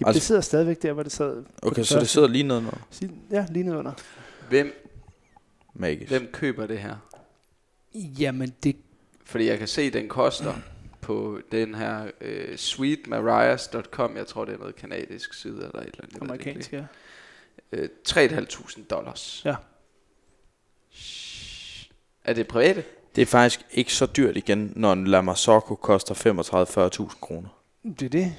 Jamen, altså- det sidder stadigvæk der, hvor det sad. Okay, det så det første. sidder lige nedenunder. Ja, lige nedenunder. Hvem, Magisk. hvem køber det her? Jamen, det... Fordi jeg kan se, den koster på den her øh, sweetmarias.com. Jeg tror, det er noget kanadisk side eller et eller andet. det Amerikansk, ja. Øh, 3.500 dollars. Ja. Er det private? Det er faktisk ikke så dyrt igen, når en Lamasocco koster 35-40.000 kroner. Det er det.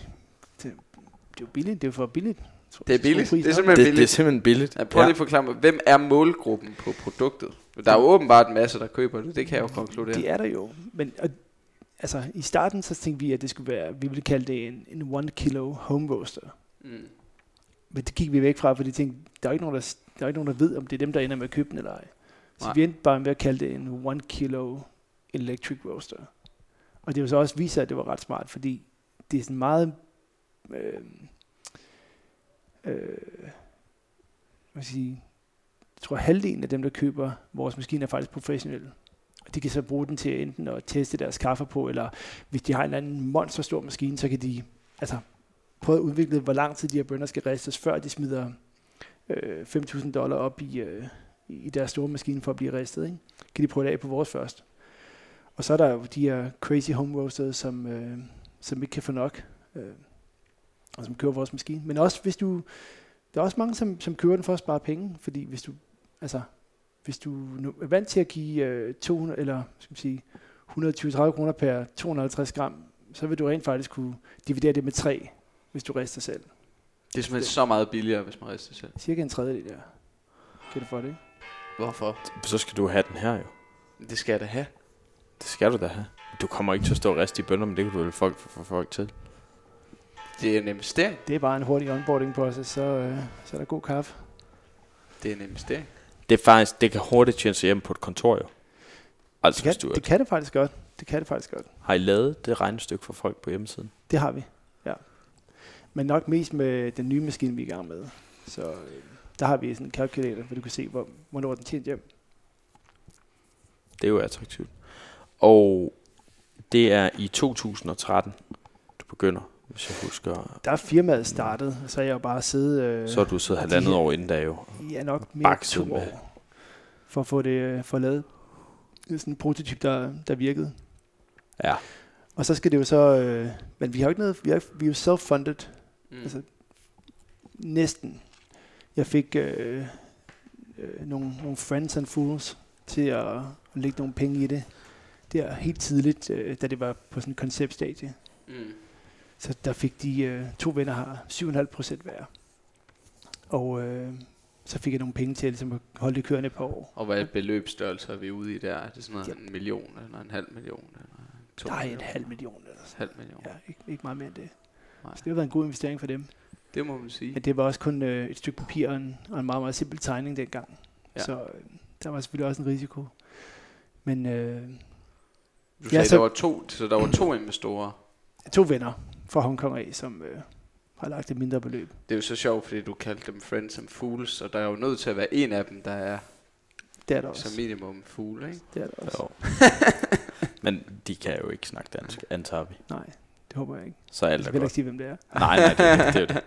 Det. Er jo billigt. Det er for billigt. Det er billigt. Det er simpelthen Det, det er billigt. simpelthen billigt. Ja, prøv lige at forklare mig, hvem er målgruppen på produktet? Der er jo åbenbart en masse, der køber det. Det kan jeg jo konkludere. Det er der jo. Men og, altså, i starten så tænkte vi, at det skulle være, vi ville kalde det en, en one kilo home roaster. Mm. Men det gik vi væk fra, fordi vi tænkte, der er ikke nogen, der, der, er ikke nogen, der ved, om det er dem, der ender med at købe den eller ej. Så Nej. vi endte bare med at kalde det en one kilo electric roaster. Og det var så også vist sig, at det var ret smart, fordi det er sådan meget... Øh, øh, hvad jeg sige, jeg tror halvdelen af dem, der køber vores maskine, er faktisk professionelle. Og de kan så bruge den til enten at teste deres kaffe på, eller hvis de har en eller anden monsterstor maskine, så kan de altså, prøve at udvikle, hvor lang tid de her bønder skal ristes, før de smider øh, 5.000 dollar op i, øh, i deres store maskine for at blive ristet. Ikke? Kan de prøve det af på vores først. Og så er der jo de her crazy home roasters, som, øh, som ikke kan få nok, øh, og som kører vores maskine. Men også hvis du, der er også mange, som, som kører den for at spare penge, fordi hvis du, altså, hvis du nu er vant til at give øh, 200, eller skal man sige, 120-30 kroner per 250 gram, så vil du rent faktisk kunne dividere det med 3, hvis du rister selv. Det er simpelthen så meget billigere, hvis man rister selv. Cirka en tredjedel, ja. Kan du få det? Hvorfor? Så skal du have den her jo. Det skal jeg da have. Det skal du da have. Du kommer ikke til at stå og riste i bønder, men det kan du vel folk, få folk til. Det er en investering. Det er bare en hurtig onboarding proces, så, øh, så er der god kaffe. Det er en investering. Det er faktisk, det kan hurtigt tjene sig hjem på et kontor jo. Altså, Det kan, det kan det faktisk godt. Det kan det faktisk godt. har I lavet det regnestykke for folk på hjemmesiden? Det har vi, ja. Men nok mest med den nye maskine, vi er i gang med. Så øh, der har vi sådan en calculator, hvor du kan se, hvor, hvornår den tjent hjem. Det er jo attraktivt. Og det er i 2013, du begynder, hvis jeg husker. Der er firmaet startet, og så er jeg jo bare siddet... Øh, Så har du siddet de halvandet her- år inden da jo. Ja, nok mere to med. år. For at få det øh, for lavet. Det er sådan en prototyp, der, der virkede. Ja. Og så skal det jo så... Øh, men vi har jo ikke noget... Vi er, vi er jo self-funded. Mm. Altså, næsten. Jeg fik øh, øh, nogle, nogle friends and fools til at, at lægge nogle penge i det. Det er helt tidligt, øh, da det var på sådan en konceptstadie. mm. Så der fik de øh, to venner har 7,5 procent hver. Og øh, så fik jeg nogle penge til ligesom at holde det kørende par år. Og hvad beløbsstørrelse er vi ude i der? Er det sådan noget Ja. en million, eller en halv million? Eller to Der er en millioner? halv million eller sådan. halv million. Ja, ikke, ikke meget mere end det. Nej. Så det har været en god investering for dem. Det må man sige. Men det var også kun øh, et stykke papir og en, og en meget, meget simpel tegning dengang. Ja. Ja. Så øh, der var selvfølgelig også en risiko. Men øh, Du sagde, så- der var to, så der var to investorer. to venner fra Hongkong af, som øh, har lagt et mindre beløb. Det er jo så sjovt, fordi du kaldte dem friends and fools, og der er jo nødt til at være en af dem, der er Det er der også. som minimum fool, ikke? Det er der også. Men de kan jo ikke snakke dansk, antager vi. Nej, det håber jeg ikke. Så Jeg alt er skal heller godt. ikke sige, hvem det er. Nej, nej, det, er det, det er det.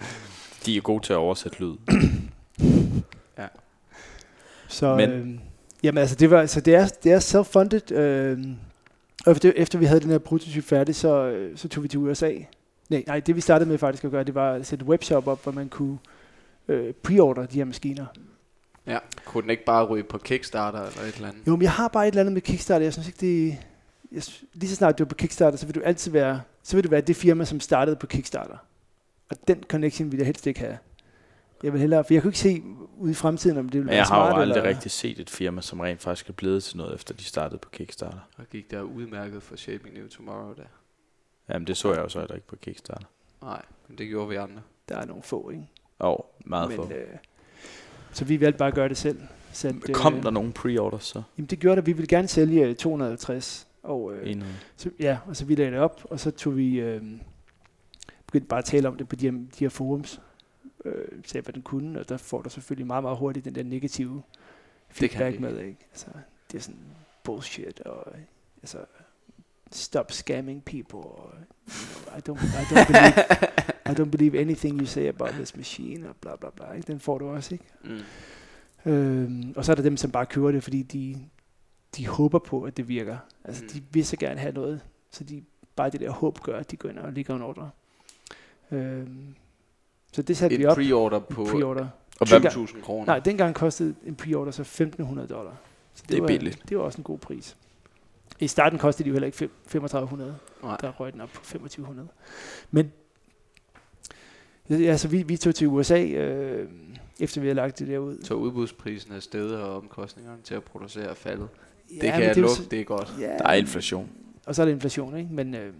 De er gode til at oversætte lyd. Så, Men- Men, øh, jamen altså, det, var, så det er, det er self-funded. Øh, og efter, efter vi havde den her prototyp færdig, så, så tog vi til USA. Nej, nej, det vi startede med faktisk at gøre, det var at sætte webshop op, hvor man kunne øh, preorder de her maskiner. Ja. Kunne den ikke bare ryge på Kickstarter eller et eller andet? Jo, men jeg har bare et eller andet med Kickstarter. Jeg synes ikke, det... Jeg, lige så snart du er på Kickstarter, så vil du altid være, så vil du være det firma, som startede på Kickstarter. Og den connection vil jeg helst ikke have. Jeg vil hellere, for jeg kunne ikke se ud i fremtiden, om det ville Men være jeg har jo smart aldrig eller... rigtig set et firma, som rent faktisk er blevet til noget, efter de startede på Kickstarter. Og gik der udmærket for Shaping New Tomorrow der? Jamen, det så jeg jo så heller ikke på Kickstarter. Nej, men det gjorde vi andre. Der er nogle få, ikke? Og meget Men, få. øh, så vi valgte bare at gøre det selv. Sendte, Kom øh, der nogle pre-orders så? Jamen det gjorde der. Vi ville gerne sælge øh, 250. Og, øh, Enhed. så, ja, og så vi lagde det op, og så tog vi, øh, begyndte bare at tale om det på de her, de her forums. Øh, sagde, hvad den kunne, og der får du selvfølgelig meget, meget hurtigt den der negative feedback med, ikke? Altså, det er sådan bullshit, og altså, stop scamming people, og, you know, I, don't, I, don't believe, I don't believe anything you say about this machine, og bla bla bla, ikke? Den får du også, ikke? Mm. Øhm, og så er der dem, som bare køber det, fordi de, de håber på, at det virker. Altså, mm. de vil så gerne have noget, så de bare det der håb gør, at de går ind og ligger en ordre. Øhm, så det satte vi Et op. pre-order på en pre-order. Og hvad, 20.000 kroner. Nej, dengang kostede en pre-order så 1.500 dollar. Så Det er var, billigt. Det var også en god pris. I starten kostede de jo heller ikke fem- 3500. Nej. Der røg den op på 2500. Men ja, altså, vi, vi tog til USA, øh, efter vi havde lagt det der ud. Så udbudsprisen er steget, og omkostningerne til at producere er faldet. Ja, det kan jeg jo lukke, så- det er godt. Ja, der er inflation. Og så er det inflation, ikke? Men, øh,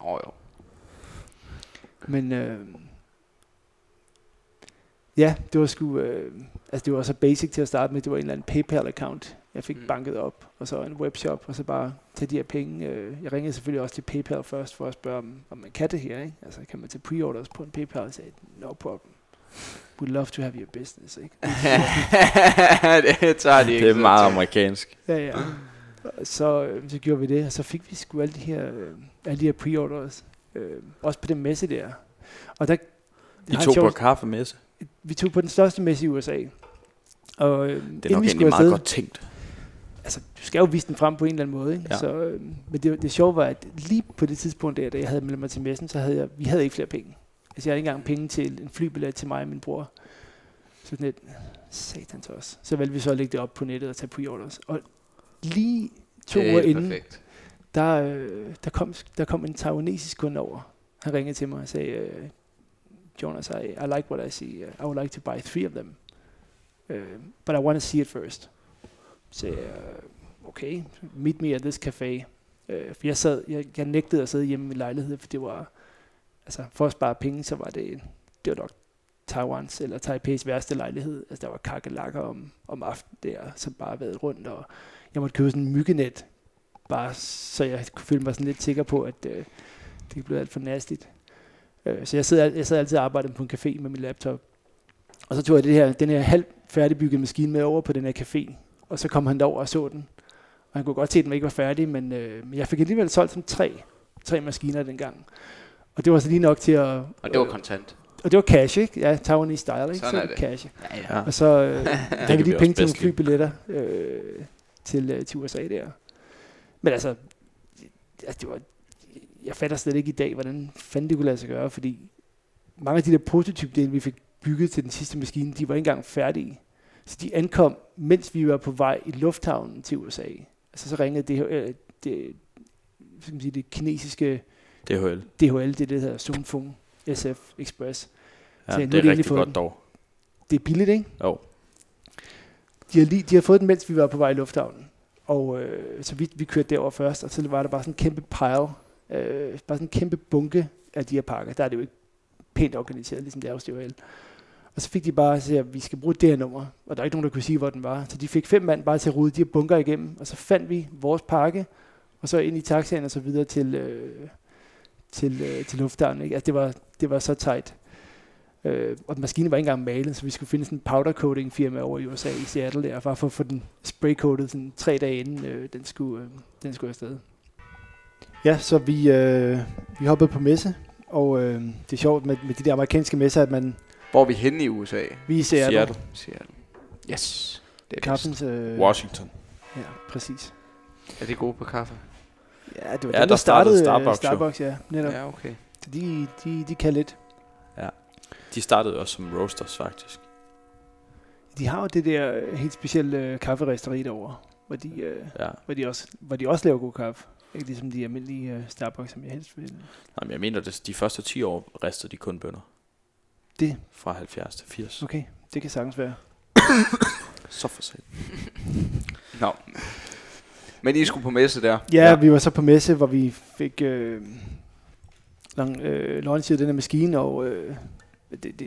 oh, jo. men øh, ja, det var sgu, øh, altså det var så basic til at starte med. Det var en eller anden PayPal-account, jeg fik Mm. banket op, og så en webshop, og så bare tage de her penge. Øh, jeg ringede selvfølgelig også til PayPal først, for at spørge, om, om man kan det her, ikke? Altså kan man tage pre-orders på en PayPal? Og sagde, no problem. We'd love to have your business, ikke? det tager de ikke Det er så meget amerikansk. Ja, ja. Så, øh, så gjorde vi det, og så fik vi sgu alle de her, øh, alle de her pre-orders. Øh, også på den messe der. Og der, I tog på kaffemesse. Vi tog på den største messe i USA. Og øh, Det er nok egentlig skulle meget afsted, godt tænkt. altså, du skal jo vise den frem på en eller anden måde. Ikke? Ja. Så, øh, men det, det sjove var, at lige på det tidspunkt der, da jeg havde meldt mig til messen, så havde jeg, vi havde ikke flere penge. Altså jeg havde ikke engang penge til en flybillet til mig og min bror. Så sådan lidt, satans også. Så valgte vi så at lægge det op på nettet og tage pre-orders. Og lige to Det er uger inden, perfekt. der, øh, der, kom, der kom en taiwanesisk kunde over. Han ringede til mig og sagde, øh, Jonas, I, I like what I see. Uh, I would like to buy three of them. Uh, but I want to see it first. Så uh, okay, meet me at this cafe. Uh, for jeg, sad, jeg, jeg nægtede at sidde hjemme i min lejlighed, for det var, altså for at spare penge, så var det, det var nok Taiwans eller Taipei's værste lejlighed. Altså der var kakelakker om, om aftenen der, som bare været rundt, og jeg måtte købe sådan en myggenet, bare så jeg kunne føle mig sådan lidt sikker på, at øh, det ikke blev alt for nastigt. Øh, så jeg sad, jeg sad altid og arbejdede på en café med min laptop. Og så tog jeg det her, den her halv færdigbyggede maskine med over på den her café, og så kom han derover og så den. Og han kunne godt se, at den ikke var færdig, men, øh, jeg fik alligevel solgt som tre, tre maskiner dengang. Og det var så lige nok til at... Og det var kontant. og det var cash, ikke? Ja, Taiwanese style, ikke? Sådan så er det. cash. Ja, Ja. Og så øh, havde kan vi lige penge til nogle flybilletter øh, til, øh, til USA der. Men altså, altså det var, jeg fatter slet ikke i dag, hvordan fanden det kunne lade sig gøre, fordi mange af de der prototypdele, vi fik bygget til den sidste maskine, de var ikke engang færdige. Så de ankom, mens vi var på vej i lufthavnen til USA. Altså så ringede det, øh, det, skal man sige, det kinesiske DHL. DHL, det er det, der hedder Sunfung SF Express. Ja, Så nu det er endelig rigtig godt den. dog. Det er billigt, ikke? Jo. De har, lige, de har fået den, mens vi var på vej i lufthavnen. Og øh, så vi, vi kørte derover først, og så var der bare sådan en kæmpe pile, øh, bare sådan en kæmpe bunke af de her pakker. Der er det jo ikke pænt organiseret, ligesom det er hos DHL. Og så fik de bare at at vi skal bruge det her nummer, og der er ikke nogen, der kunne sige, hvor den var. Så de fik fem mand bare til at rode de her bunker igennem, og så fandt vi vores pakke, og så ind i taxaen og så videre til, øh, til, øh, til lufthavnen. Ikke? Altså det var, det var så tight. Øh, og maskinen var ikke engang malet, så vi skulle finde sådan en powder coating firma over i USA i Seattle der, bare for at få den spraycoated sådan tre dage inden øh, den, skulle, øh, den skulle afsted. Ja, så vi, øh, vi hoppede på messe, og øh, det er sjovt med, med de der amerikanske messer, at man, Hvor er vi henne i USA? vi er i Seattle. Seattle. Seattle. Yes. Det er Kaffens, øh, Washington. Ja, præcis. Er det gode på kaffe? Ja, det var Ja, dem, der startede øh, Starbucks jo. Starbucks, ja, netop. Ja. Ja, okay. De, de, de kan lidt. De startede også som roasters, faktisk. De har jo det der øh, helt specielle øh, kafferisteri derovre, hvor de, øh, Ja. hvor, de også, hvor de også laver god kaffe. Ikke ligesom de almindelige øh, Starbucks, som jeg helst vil. Nej, men jeg mener, at de første 10 år ristede de kun bønder. Det. Fra 70 til 80. Okay, det kan sagtens være. Så for sent. Nå. Men I skulle på messe der? Ja, Ja. vi var så på messe, hvor vi fik øh, lang, øh, launchet den her maskine, og øh, det, det,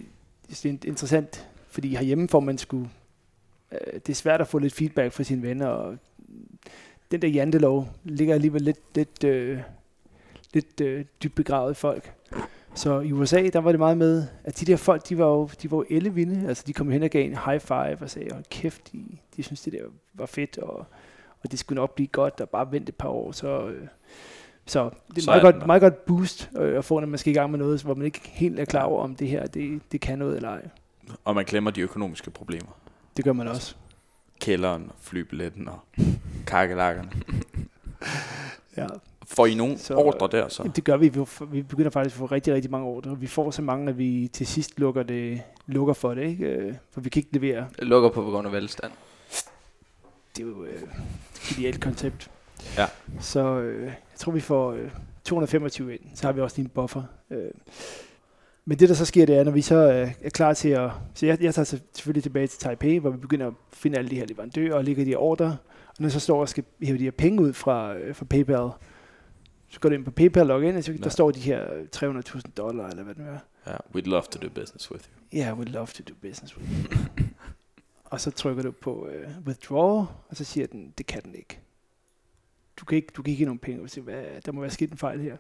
det er interessant, fordi herhjemme får man skulle, øh, det er svært at få lidt feedback fra sine venner, og den der jantelov ligger alligevel lidt, lidt, øh, lidt øh, dybt begravet i folk. Så i USA, der var det meget med, at de der folk, de var jo, de var jo ellevilde. Altså, de kom hen og gav en high five og sagde, hold kæft, de, de synes, det der var fedt, og, og det skulle nok blive godt, og bare vente et par år, så... Øh, så det er meget, godt, meget godt boost øh, at få, når man skal i gang med noget, hvor man ikke helt er klar over, om det her det, det kan noget eller ej. Og man glemmer de økonomiske problemer. Det gør man også. Kælderen, flybilletten og kakelakkerne. Ja. Får I nogen Så, ordre der så? Det gør vi. Vi begynder faktisk at få rigtig, rigtig mange ordre. Vi får så mange, at vi til sidst lukker, det, lukker for det. Ikke? Øh, For vi kan ikke levere. Det lukker på grund af velstand. Det er jo øh, et ideelt koncept. Ja. Så øh, jeg tror, vi får øh, 225 ind. Så har vi også lige en buffer. Øh. Men det, der så sker, det er, når vi så øh, er klar til at... Så jeg, jeg tager selvfølgelig tilbage til Taipei, hvor vi begynder at finde alle de her leverandører og lægge de her ordre. Og når jeg så står og skal hæve de her penge ud fra, øh, fra PayPal, så går du ind på PayPal login, og så der står de her 300.000 dollar, eller hvad det nu er. Ja, we'd love to do business with you. Yeah, we'd love to do business with you. og så trykker du på uh, withdraw, og så siger den, det kan den ikke. Du kan ikke, du kan ikke give nogen penge. Og siger, hvad, der må være sket en fejl her.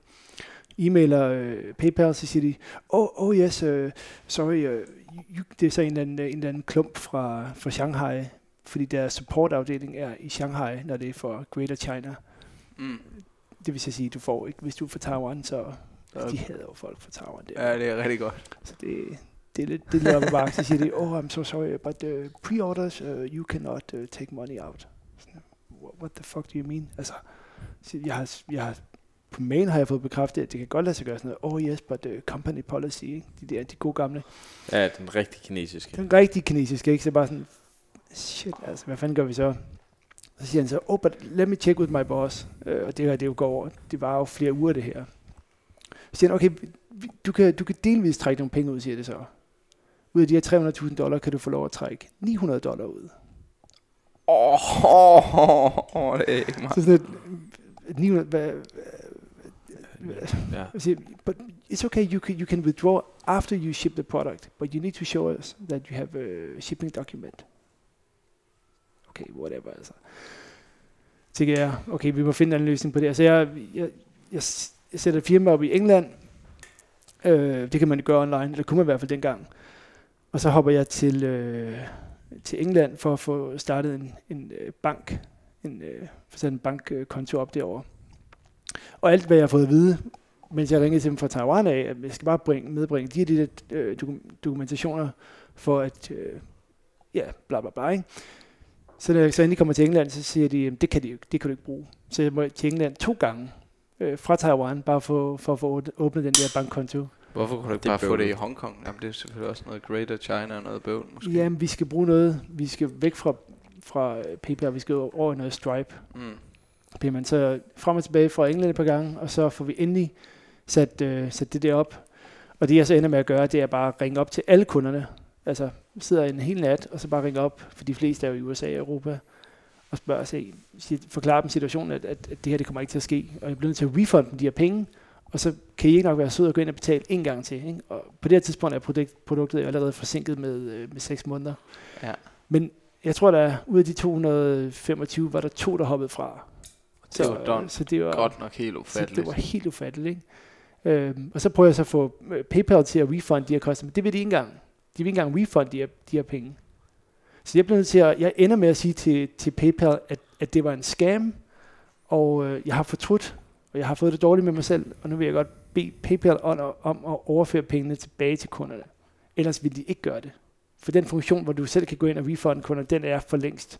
E-mailer uh, PayPal, så siger de, oh, oh yes, uh, sorry, uh, you, det er så en eller anden, en eller anden klump fra, fra Shanghai, fordi deres supportafdeling er i Shanghai, når det er for Greater China. Mm. Det vil så sige, du får ikke, hvis du er fra Taiwan, så Okay. de hader jo folk fra Taiwan. Der. Ja, det er rigtig godt. Så det, det er lidt, det er ad bakke. Så siger de, oh, I'm so sorry, but uh, pre-orders, uh, you cannot uh, take money out. Sådan, "Wha- what the fuck do you mean? Altså, så jeg har, jeg har, på mail har jeg fået bekræftet, at det kan godt lade sig gøre sådan noget, oh yes, but the company policy, ikke? De der, de gode gamle. Ja, den rigtig kinesiske. Den rigtig kinesiske, ikke? Så bare sådan, shit, altså, hvad fanden gør vi så? Så siger han så, oh, but let me check with my boss. Øh, og det her, det jo går over. Det var jo flere uger, det her. Så siger han, okay, du kan, du kan delvis trække nogle penge ud, siger det så. Ud af de her 300.000 dollar, kan du få lov at trække 900 dollar ud. Åh, oh, oh, oh, det er ikke meget. Så sådan et, 900, hvad, siger, but it's okay, you can, you can withdraw after you ship the product, but you need to show us that you have a shipping document. Okay, whatever altså. Så tænker jeg, okay, vi må finde en løsning på det. Altså jeg, jeg, jeg, jeg sætter et firma op i England. Øh, det kan man gøre online, eller kunne man i hvert fald dengang. Og så hopper jeg til, øh, til England for at få startet en, en øh, bank, en, øh, få sat en bankkonto op derovre. Og alt, hvad jeg har fået at vide, mens jeg ringede til dem fra Taiwan af, at jeg skal bare bringe, medbringe de her de der, øh, dokumentationer for at, øh, ja, bla bla bla, ikke? Så når jeg så endelig kommer til England, så siger de, det kan, de, det kan du ikke bruge. Så jeg må til England to gange øh, fra Taiwan, bare for, for at få åbnet den der bankkonto. Hvorfor kunne du ikke bare få det i bøvlet. Hongkong? Jamen, det er selvfølgelig også noget Greater China og noget bøvl, måske. Jamen, vi skal bruge noget, vi skal væk fra, fra øh, PayPal, vi skal over i noget Stripe. Mm. man så frem og tilbage fra England et par gange, og så får vi endelig sat, øh, sat det der op. Og det jeg så ender med at gøre, det er bare at ringe op til alle kunderne. Altså sidder en hel nat, og så bare ringe op, for de fleste er jo i USA og Europa, og spørger sig, forklare dem situationen, at, at, at det her det kommer ikke til at ske, og jeg bliver nødt til at refund dem de her penge, og så kan I ikke nok være søde og gå ind og betale en gang til. Ikke? Og på det her tidspunkt er produkt, produktet allerede forsinket med, øh, med 6 måneder. Ja. Men jeg tror, der ud af de 225, var der to, der hoppede fra. Det var done. så det var, Godt nok helt så ufatteligt. det var helt ufatteligt, ikke? Øhm, og så prøver jeg så at få øh, PayPal til at refund de her koster, men det vil de ikke engang. De vil ikke engang refund de her, de her penge. Så jeg bliver nødt til at, jeg ender med at sige til, til PayPal, at, at det var en scam, og øh, jeg har fortrudt, og jeg har fået det dårligt med mig selv, og nu vil jeg godt bede PayPal om, at- overføre pengene tilbage til kunderne. Ellers vil de ikke gøre det. For den funktion, hvor du selv kan gå ind og refund kunderne, den er for længst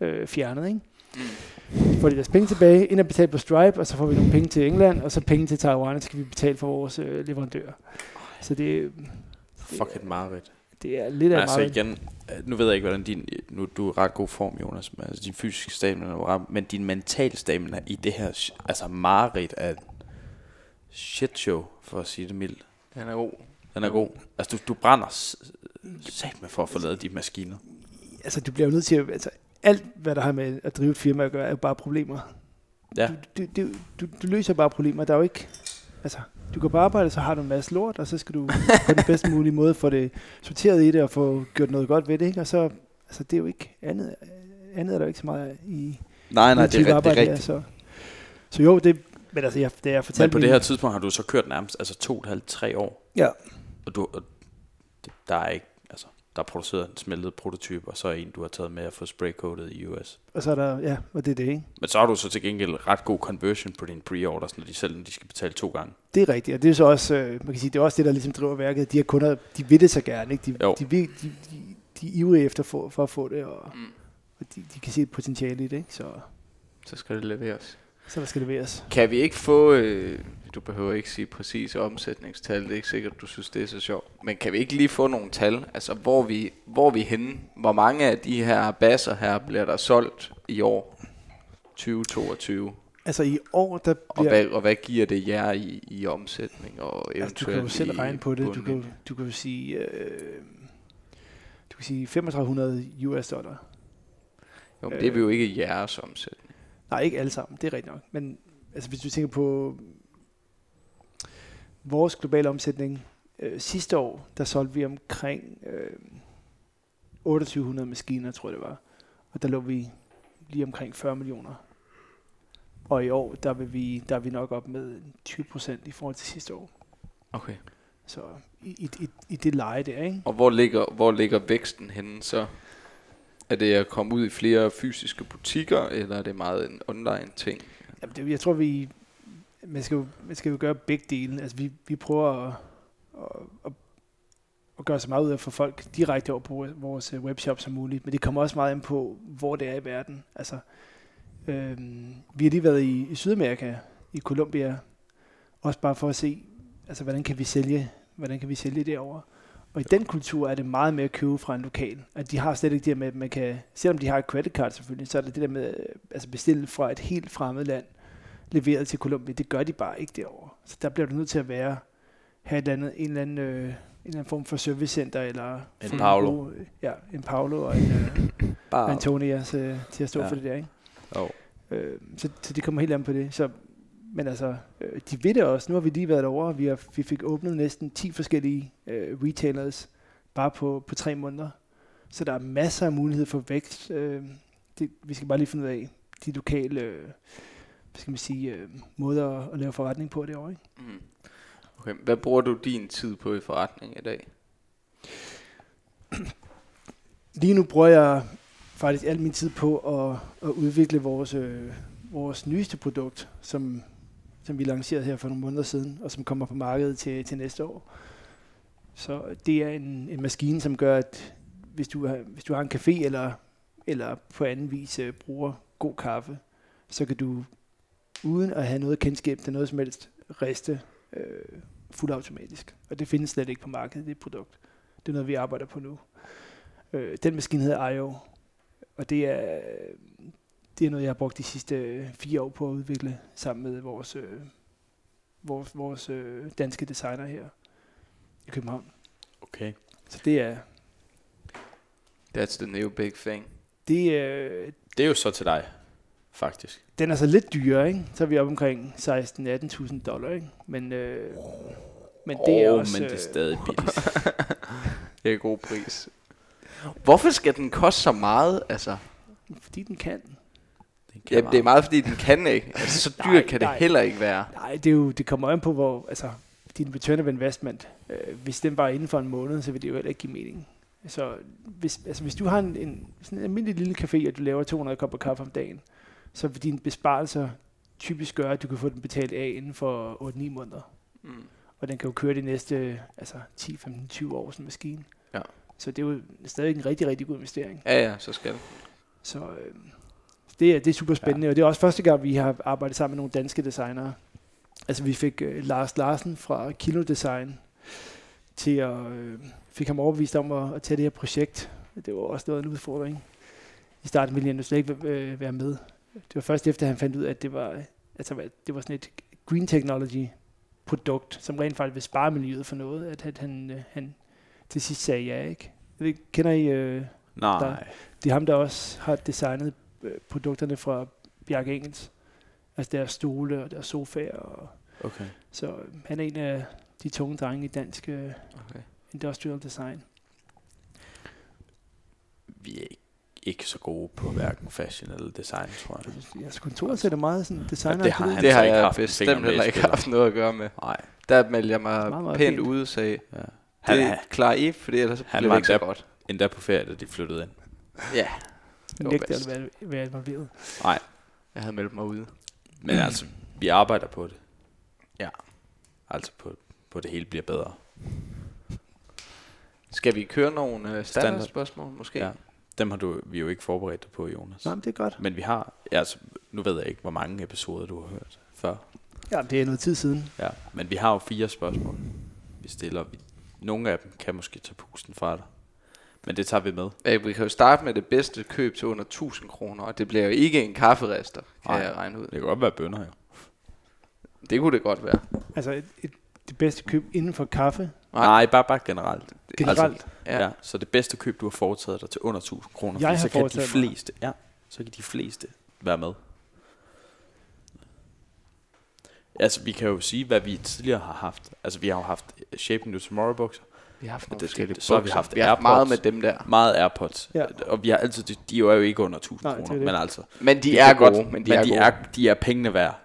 øh, fjernet, ikke? Mm. får de deres penge tilbage, ind og betale på Stripe, og så får vi nogle penge til England, og så penge til Taiwan, og så skal vi betale for vores øh, leverandører. Så det, Fuck et mareridt. Det er lidt af altså meget. igen, øh, nu ved jeg ikke, hvordan din, nu du er ret god form, Jonas, men altså din fysiske stamina er ret, men din mental stamina i det her, altså mareridt af shit show, for at sige det mildt. Den er god. Den er god. Altså du, du brænder sat med for at få lavet de maskiner. Altså, du bliver jo nødt til at... Altså, alt, hvad der har med at drive et firma at gøre, er jo bare problemer. Ja. Du, du, du, du, du løser bare problemer. Der er jo ikke... Altså, du går på arbejde, så har du en masse lort, og så skal du på den bedst mulige måde få det sorteret i det, og få gjort noget godt ved det, ikke? Og så... Altså, det er jo ikke andet... Andet er der jo ikke så meget i Nej, nej, det er, rigtigt, det er arbejde rigtigt. så, så jo, det... Men altså, jeg, det er Men fortalt på det her tidspunkt har du så kørt nærmest altså to og et halvt, tre år. Ja. Og, du, og det, der er ikke, der er produceret en smeltet prototype, og så er en, du har taget med at få spraycoated i US. Og så er der... Ja, og det er det, ikke? Men så har du så til gengæld ret god conversion på din pre-orders, når de selv de skal betale to gange. Det er rigtigt, og det er så også, øh, man kan sige, det er også det, der ligesom driver værket. De her kunder, de vil det så gerne, ikke? De, Jo. de, vil, de, de, de er ivrige efter for, for at få det, og, Mm. og de, de kan se et potentiale i det, ikke? Så, Så skal det leveres. Så der skal leveres. Kan vi ikke få, øh, du behøver ikke sige præcise omsætningstal, det er ikke sikkert, du synes, det er så sjovt, men kan vi ikke lige få nogle tal, altså hvor vi, hvor vi henne, hvor mange af de her basser her bliver der solgt i år 2022, Altså i år, der og bliver... hvad, og hvad giver det jer i, i omsætning og eventuelt altså, du kan jo selv regne på det. Du kan, du kan jo sige... Øh, du kan sige 3500 US dollar. Jo, men det er jo ikke jeres omsætning. Nej, ikke alle sammen, det er rigtigt nok. Men altså, hvis du tænker på vores globale omsætning, øh, sidste år, der solgte vi omkring øh, 2800 maskiner, tror jeg det var. Og der lå vi lige omkring 40 millioner. Og i år, der, vil vi, der er vi nok op med 20 procent i forhold til sidste år. Okay. Så i, i, i, i det leje der, ikke? Og hvor ligger, hvor ligger væksten henne så? Er det at komme ud i flere fysiske butikker, eller er det meget en online ting? Jamen, det, jeg tror, vi... Man skal, jo, man skal jo gøre begge dele. Altså, vi, vi prøver at, at, at, at gøre så meget ud af at få folk direkte over på vores øh, webshop som muligt. Men det kommer også meget ind på, hvor det er i verden. Altså, Øhm, vi har lige været i, i Sydamerika, i Colombia, også bare for at se, altså hvordan kan vi sælge, hvordan kan vi sælge derovre. Og i den kultur er det meget med at købe fra en lokal. At de har slet ikke det med, at man kan, selvom de har et credit card selvfølgelig, så er det det der med øh, altså bestille fra et helt fremmed land, leveret til Colombia. Det gør de bare ikke derovre. Så der bliver du nødt til at være, have et eller andet, en eller anden, øh, en eller anden form for servicecenter, eller En Paolo. gode- Ja, en Paolo og en øh, Antonias øh, til at stå ja. for det der, ikke? oh. Øh, så, så det kommer helt an på det. Så, men altså, øh, de ved det også. Nu har vi lige været derovre. Vi, har, vi fik åbnet næsten 10 forskellige øh, retailers bare på, på tre måneder. Så der er masser af mulighed for vækst. Øh, det, vi skal bare lige finde ud af de lokale øh, hvad skal man sige, øh, måder at, at lave forretning på derovre. Ikke? Mm. Okay, hvad bruger du din tid på i forretning i dag? Lige nu bruger jeg faktisk al min tid på at, at udvikle vores, øh, vores nyeste produkt, som, som vi lancerede her for nogle måneder siden, og som kommer på markedet til, til næste år. Så det er en, en maskine, som gør, at hvis du har, hvis du har en café eller, eller på anden vis øh, bruger god kaffe, så kan du uden at have noget kendskab til noget som helst riste øh, fuldautomatisk. Og det findes slet ikke på markedet, det produkt. Det er noget, vi arbejder på nu. Øh, den maskine hedder IO, og det er, det er noget, jeg har brugt de sidste øh, fire år på at udvikle sammen med vores, øh, vores, vores øh, danske designer her i København. Okay. Så det er, That's the new big thing. det er, Det er jo så til dig, faktisk. den er så lidt dyrere, ikke? Så er vi oppe omkring 16-18.000 dollar, ikke? Men, øh, men det er Åh, også... men det er øh, stadig billigt. Det er en god pris. Hvorfor skal den koste så meget? Altså, fordi den kan. Kan ja, det er meget fordi den kan ikke. Altså, så dyrt Nej, kan det nej. heller ikke være. Nej, det, er jo, det kommer an på, hvor, altså, din return of investment, øh, hvis den bare er inden for en måned, så vil det jo heller ikke give mening. Så hvis, altså, hvis du har en, en, sådan en almindelig lille café, og du laver 200 kopper kaffe om dagen, så vil dine besparelser typisk gøre, at du kan få den betalt af inden for 8-9 måneder. Mm. Og den kan jo køre de næste altså 10, 15, 20 år som maskine. Ja. Så det er jo stadig en rigtig, rigtig god investering. Ja, ja, så skal det. Så øh, det, er, det er super spændende, ja. og det er også første gang, vi har arbejdet sammen med nogle danske designere. Altså vi fik øh, Lars Larsen fra Kilo Design til at, øh, fik ham overbevist om at, at tage det her projekt. Det var også noget af en udfordring. I starten ville han jo slet ikke øh, være med. Det var først efter, han fandt ud af, at det var, altså, det var sådan et green technology produkt, som rent faktisk vil spare miljøet for noget, at, at han, øh, han til sidst sagde ja, ikke? Kender I... Øh, Nej. det er ham, der også har designet produkterne fra Bjarke Engels. Altså deres stole og deres sofaer. Og, Okay. så øh, han er en af de tunge drenge i dansk øh, Okay. industrial design. Vi er ikke, ikke så gode på hverken fashion eller design, tror jeg. Altså kontoret sætter meget sådan designer. det har han. Det har jeg haft bestemt heller ikke haft noget at gøre med. Nej. Der meldte jeg mig Meget, meget pænt fint. ude og sagde, Ja. det Han, klarer I, fordi ellers han bliver var det ikke så godt. endda på ferie, da de flyttede ind. Ja, det bedst. at være, være involveret. Nej, Jeg havde meldt mig ude. men altså, vi arbejder på det. Ja. Altså på, på det hele bliver bedre. Skal vi køre nogle uh, Standard. standardspørgsmål måske? Ja. Dem har du, vi jo ikke forberedt dig på, Jonas. Nej, men det er godt. Men vi har, altså, nu ved jeg ikke, hvor mange episoder du har hørt før. Ja, det er noget tid siden. Ja, men vi har jo fire spørgsmål. Vi stiller, vi, nogle af dem kan måske tage pusten fra dig. Men det tager vi med. Ja, vi kan jo starte med det bedste køb til under 1000 kroner, og det bliver jo ikke en kafferester, kan Nej. jeg regne ud. Det kan godt være bønder, jo. Det kunne det godt være. Altså et, et, det bedste køb inden for kaffe. Nej. Nej, bare, bare generelt. Generelt. Altså, Ja. ja. Så det bedste køb, du har foretaget dig til under 1000 kroner, Jeg har så kan de mig. fleste, ja, så kan de fleste være med. Altså, vi kan jo sige, hvad vi tidligere har haft. Altså, vi har jo haft Shaping to Tomorrow bukser, Vi har haft nogle Det- det- så har vi haft vi har haft AirPods. meget med dem der. meget Airpods, Ja. og vi har altid, de, de er jo ikke under 1000 Nej, det er kroner, men altså, Men de er gode, godt, men de er de gode. er, de er pengene værd.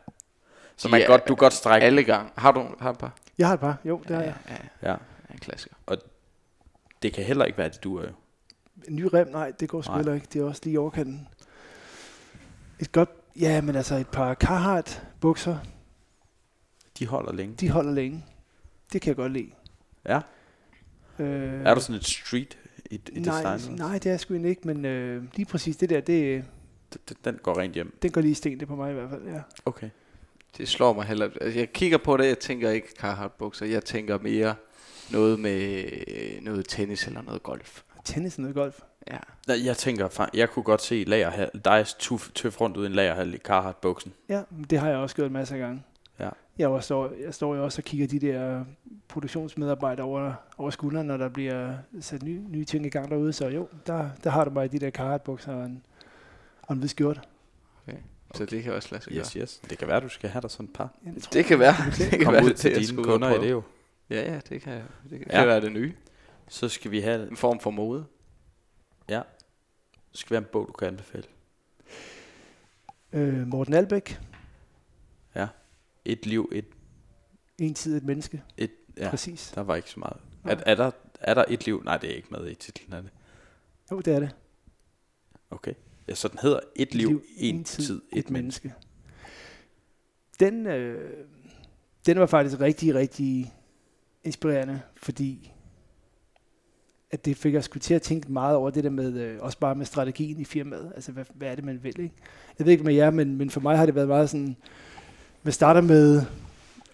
Så De man er- godt, du kan godt strække Alle gange. Har du har du et par? Jeg har et par. Jo, det har jeg. Ja, Ja, ja, en klassiker. det kan heller ikke være, det du er jo. En ny rem, nej, det går sgu heller ikke. Det er også lige i overkanten. Et godt, ja, men altså et par Carhartt bukser, De holder længe. de holder længe. Det kan jeg godt lide. Ja. Øh, Er du sådan et street i, i nej, design? nej, det er jeg sgu egentlig ikke, men øh, lige præcis det der, det, Den, den går rent hjem. Den går lige i sten, det på mig i hvert fald, ja. Okay. Det slår mig heller. Altså, jeg kigger på det, jeg tænker ikke Carhartt bukser. Jeg tænker mere noget med øh, noget tennis eller noget golf. Tennis og noget golf. Ja. Nej, Jeg tænker, fa- jeg kunne godt se lagerhal, dig tøf, tøf rundt ud i en lagerhal i Carhartt-buksen. Ja, men det har jeg også gjort masser af gange. Ja. Jeg, også står, jeg står jo også og kigger de der produktionsmedarbejdere over, over skulderen, når der bliver sat nye, nye ting i gang derude. Så jo, der, der har du bare de der karatbukser og en, og en hvid skjorte. Så det kan også lade sig gøre. Yes, yes. Det kan være, du skal have dig sådan et par. Ja, det tror Det kan være. Det kan Kom være, ud til dine kunder i det jo. Ja, ja, det kan, det kan, Ja. kan være det nye. Så skal vi have, En form for mode. ja, så skal vi have en bog, du kan anbefale. Øh, Morten Albæk, Et liv, et, en tid et menneske. et ja. Præcis. der var ikke så meget. Er, er, der, er der et liv? Nej, det er ikke med i titlen af det. Jo, det er det. Okay. Ja, så den hedder Et liv, en tid, et, menneske. menneske. Den, øh, den var faktisk rigtig, rigtig inspirerende, fordi at det fik os sgu til at tænke meget over det der med, øh, også bare med strategien i firmaet. Altså, hvad, hvad er det, man vil, ikke? Jeg ved ikke med jer, men, men for mig har det været meget sådan, man starter med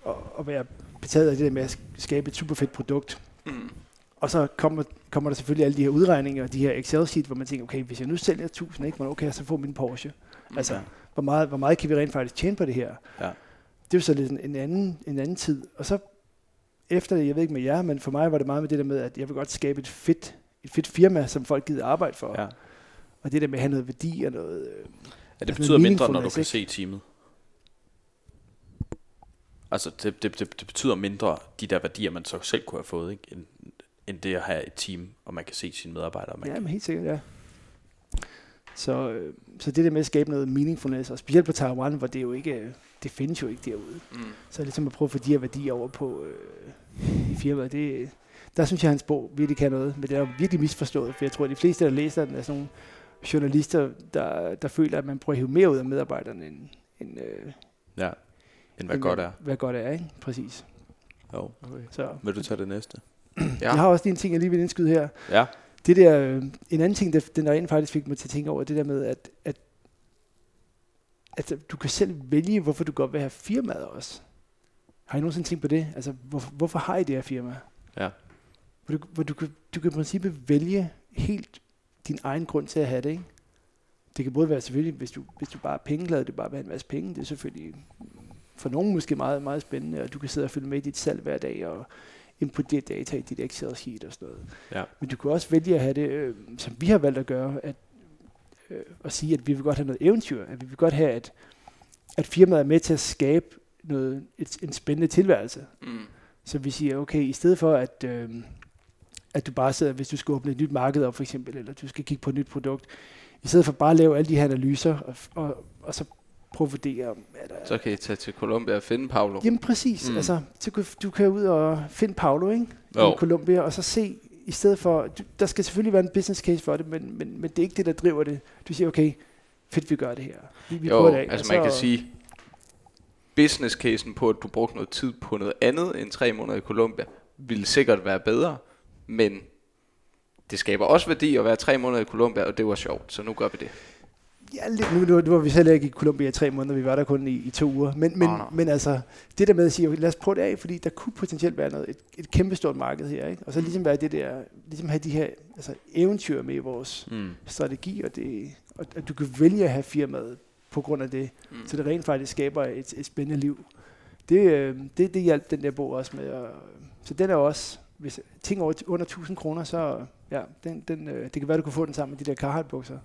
at, at være betaget af det der med at skabe et super fedt produkt. Mm. Og så kommer, kommer der selvfølgelig alle de her udregninger, og de her Excel-sheet, hvor man tænker, okay, hvis jeg nu sælger 1000, ikke, hvornår kan jeg så få min Porsche? Altså, Ja. hvor meget, hvor meget kan vi rent faktisk tjene på det her? Ja. Det er jo så lidt en, en, anden, en anden tid. Og så efter det, jeg ved ikke med jer, men for mig var det meget med det der med, at jeg vil godt skabe et fedt, et fedt firma, som folk gider arbejde for. Ja. Og det der med at have noget værdi og noget... Øh, Ja, det Altså betyder mindre, når du kan se teamet. Altså, det, det, det, det betyder mindre de der værdier, man så selv kunne have fået, ikke? End, end det at have et team, og man kan se sine medarbejdere. Man ja, kan, men helt sikkert, ja. Så, øh, så det der med at skabe noget meaningfulness, og specielt på Taiwan, hvor det jo ikke, øh, det findes jo ikke derude. Mm. Så ligesom at prøve at få de her værdier over på øh, i firmaet, det, der synes jeg, at hans bog virkelig kan noget. Men det er jo virkelig misforstået, for jeg tror, at de fleste, der læser den, er sådan nogle journalister, der, der føler, at man prøver at hive mere ud af medarbejderne, end, end, øh, ja, end hvad end godt er. Hvad godt er, ikke? Præcis. Jo. Okay. Så. Vil du tage det næste? Ja. Jeg har også lige en ting, jeg lige vil indskyde her. Ja. Det der, øh, en anden ting, der, den der rent faktisk fik mig til at tænke over, det der med, at, at, at du kan selv vælge, hvorfor du godt vil have firmaet også. Har I nogensinde tænkt på det? Altså, hvor, hvorfor har I det her firma? Ja. Hvor du, hvor du, kan, du kan i princippet vælge helt din egen grund til at have det, ikke? Det kan både være selvfølgelig, hvis du, hvis du bare er pengeglad, det bare vil have en masse penge, det er selvfølgelig for nogen måske meget, meget spændende, og du kan sidde og følge med i dit salg hver dag, og inputtere data i dit Excel-sheet og sådan noget. Ja. Men du kan også vælge at have det, øh, som vi har valgt at gøre, at, øh, at sige, at vi vil godt have noget eventyr, at vi vil godt have, at, at firmaet er med til at skabe noget, et, en spændende tilværelse. Mm. Så vi siger, okay, i stedet for at, øh, at du bare sidder, hvis du skal åbne et nyt marked op for eksempel, eller du skal kigge på et nyt produkt, i stedet for bare at lave alle de her analyser, og, og, og så prøve at vurdere, er der... Så kan I tage til Colombia og finde Paolo. Jamen præcis, Mm. altså, så kan, du kan ud og finde Paolo, ikke? I Colombia, og så se, i stedet for, du, der skal selvfølgelig være en business case for det, men, men, men det er ikke det, der driver det. Du siger, okay, fedt, vi gør det her. Vi, vi Jo, det af. altså man kan så- sige, business casen på, at du brugte noget tid på noget andet end tre måneder i Colombia, ville sikkert være bedre, men det skaber også værdi at være tre måneder i Colombia, og det var sjovt, så nu gør vi det. Ja, lidt, nu, nu, nu var vi selv ikke i Colombia i tre måneder, vi var der kun i, i to uger. Men, men, Nå, nå. men altså, det der med at sige, okay, lad os prøve det af, fordi der kunne potentielt være noget, et, et kæmpestort marked her, ikke? Og så ligesom være det der, ligesom have de her altså, eventyr med i vores Mm. strategi, og, det, og at du kan vælge at have firmaet på grund af det, Mm. så det rent faktisk skaber et, et spændende liv. Det, øh, det, det hjalp den der bog også med. Og, så den er også, hvis ting over, under 1000 kroner, så ja, den, den, øh, det kan være, du kunne få den sammen med de der Carhartt-bukser.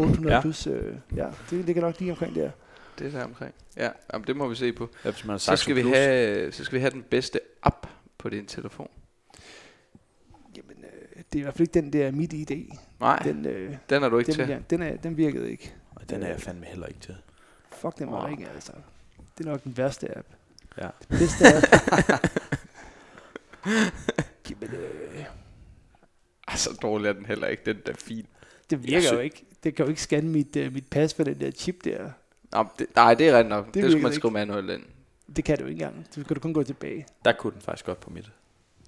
800 Ja. plus, øh, ja, det ligger nok lige omkring der. Det er der omkring. Ja, jamen, det må vi se på. Ja, hvis man har Så sagt skal, vi have, så skal vi have den bedste app på din telefon. Jamen, øh, det er i hvert fald ikke den der mit idé. Nej, Den, øh, den er du ikke den, til. ja, den, er, den virkede ikke. Og den er jeg fandme heller ikke til. Fuck, den var Wow. ikke, altså. Det er nok den værste app. Ja. Det bedste app. Jamen, øh, Ah, så dårlig er den heller ikke. Den er fin. det virker Jeg jo ikke. Det kan jo ikke scanne mit, uh, mit pas for den der chip der. Nå, det, nej, det er rigtigt nok. Det, det skulle man ikke. skrive manuelt ind. Det kan du ikke engang. Så kan du kun gå tilbage. Der kunne den faktisk godt på mit.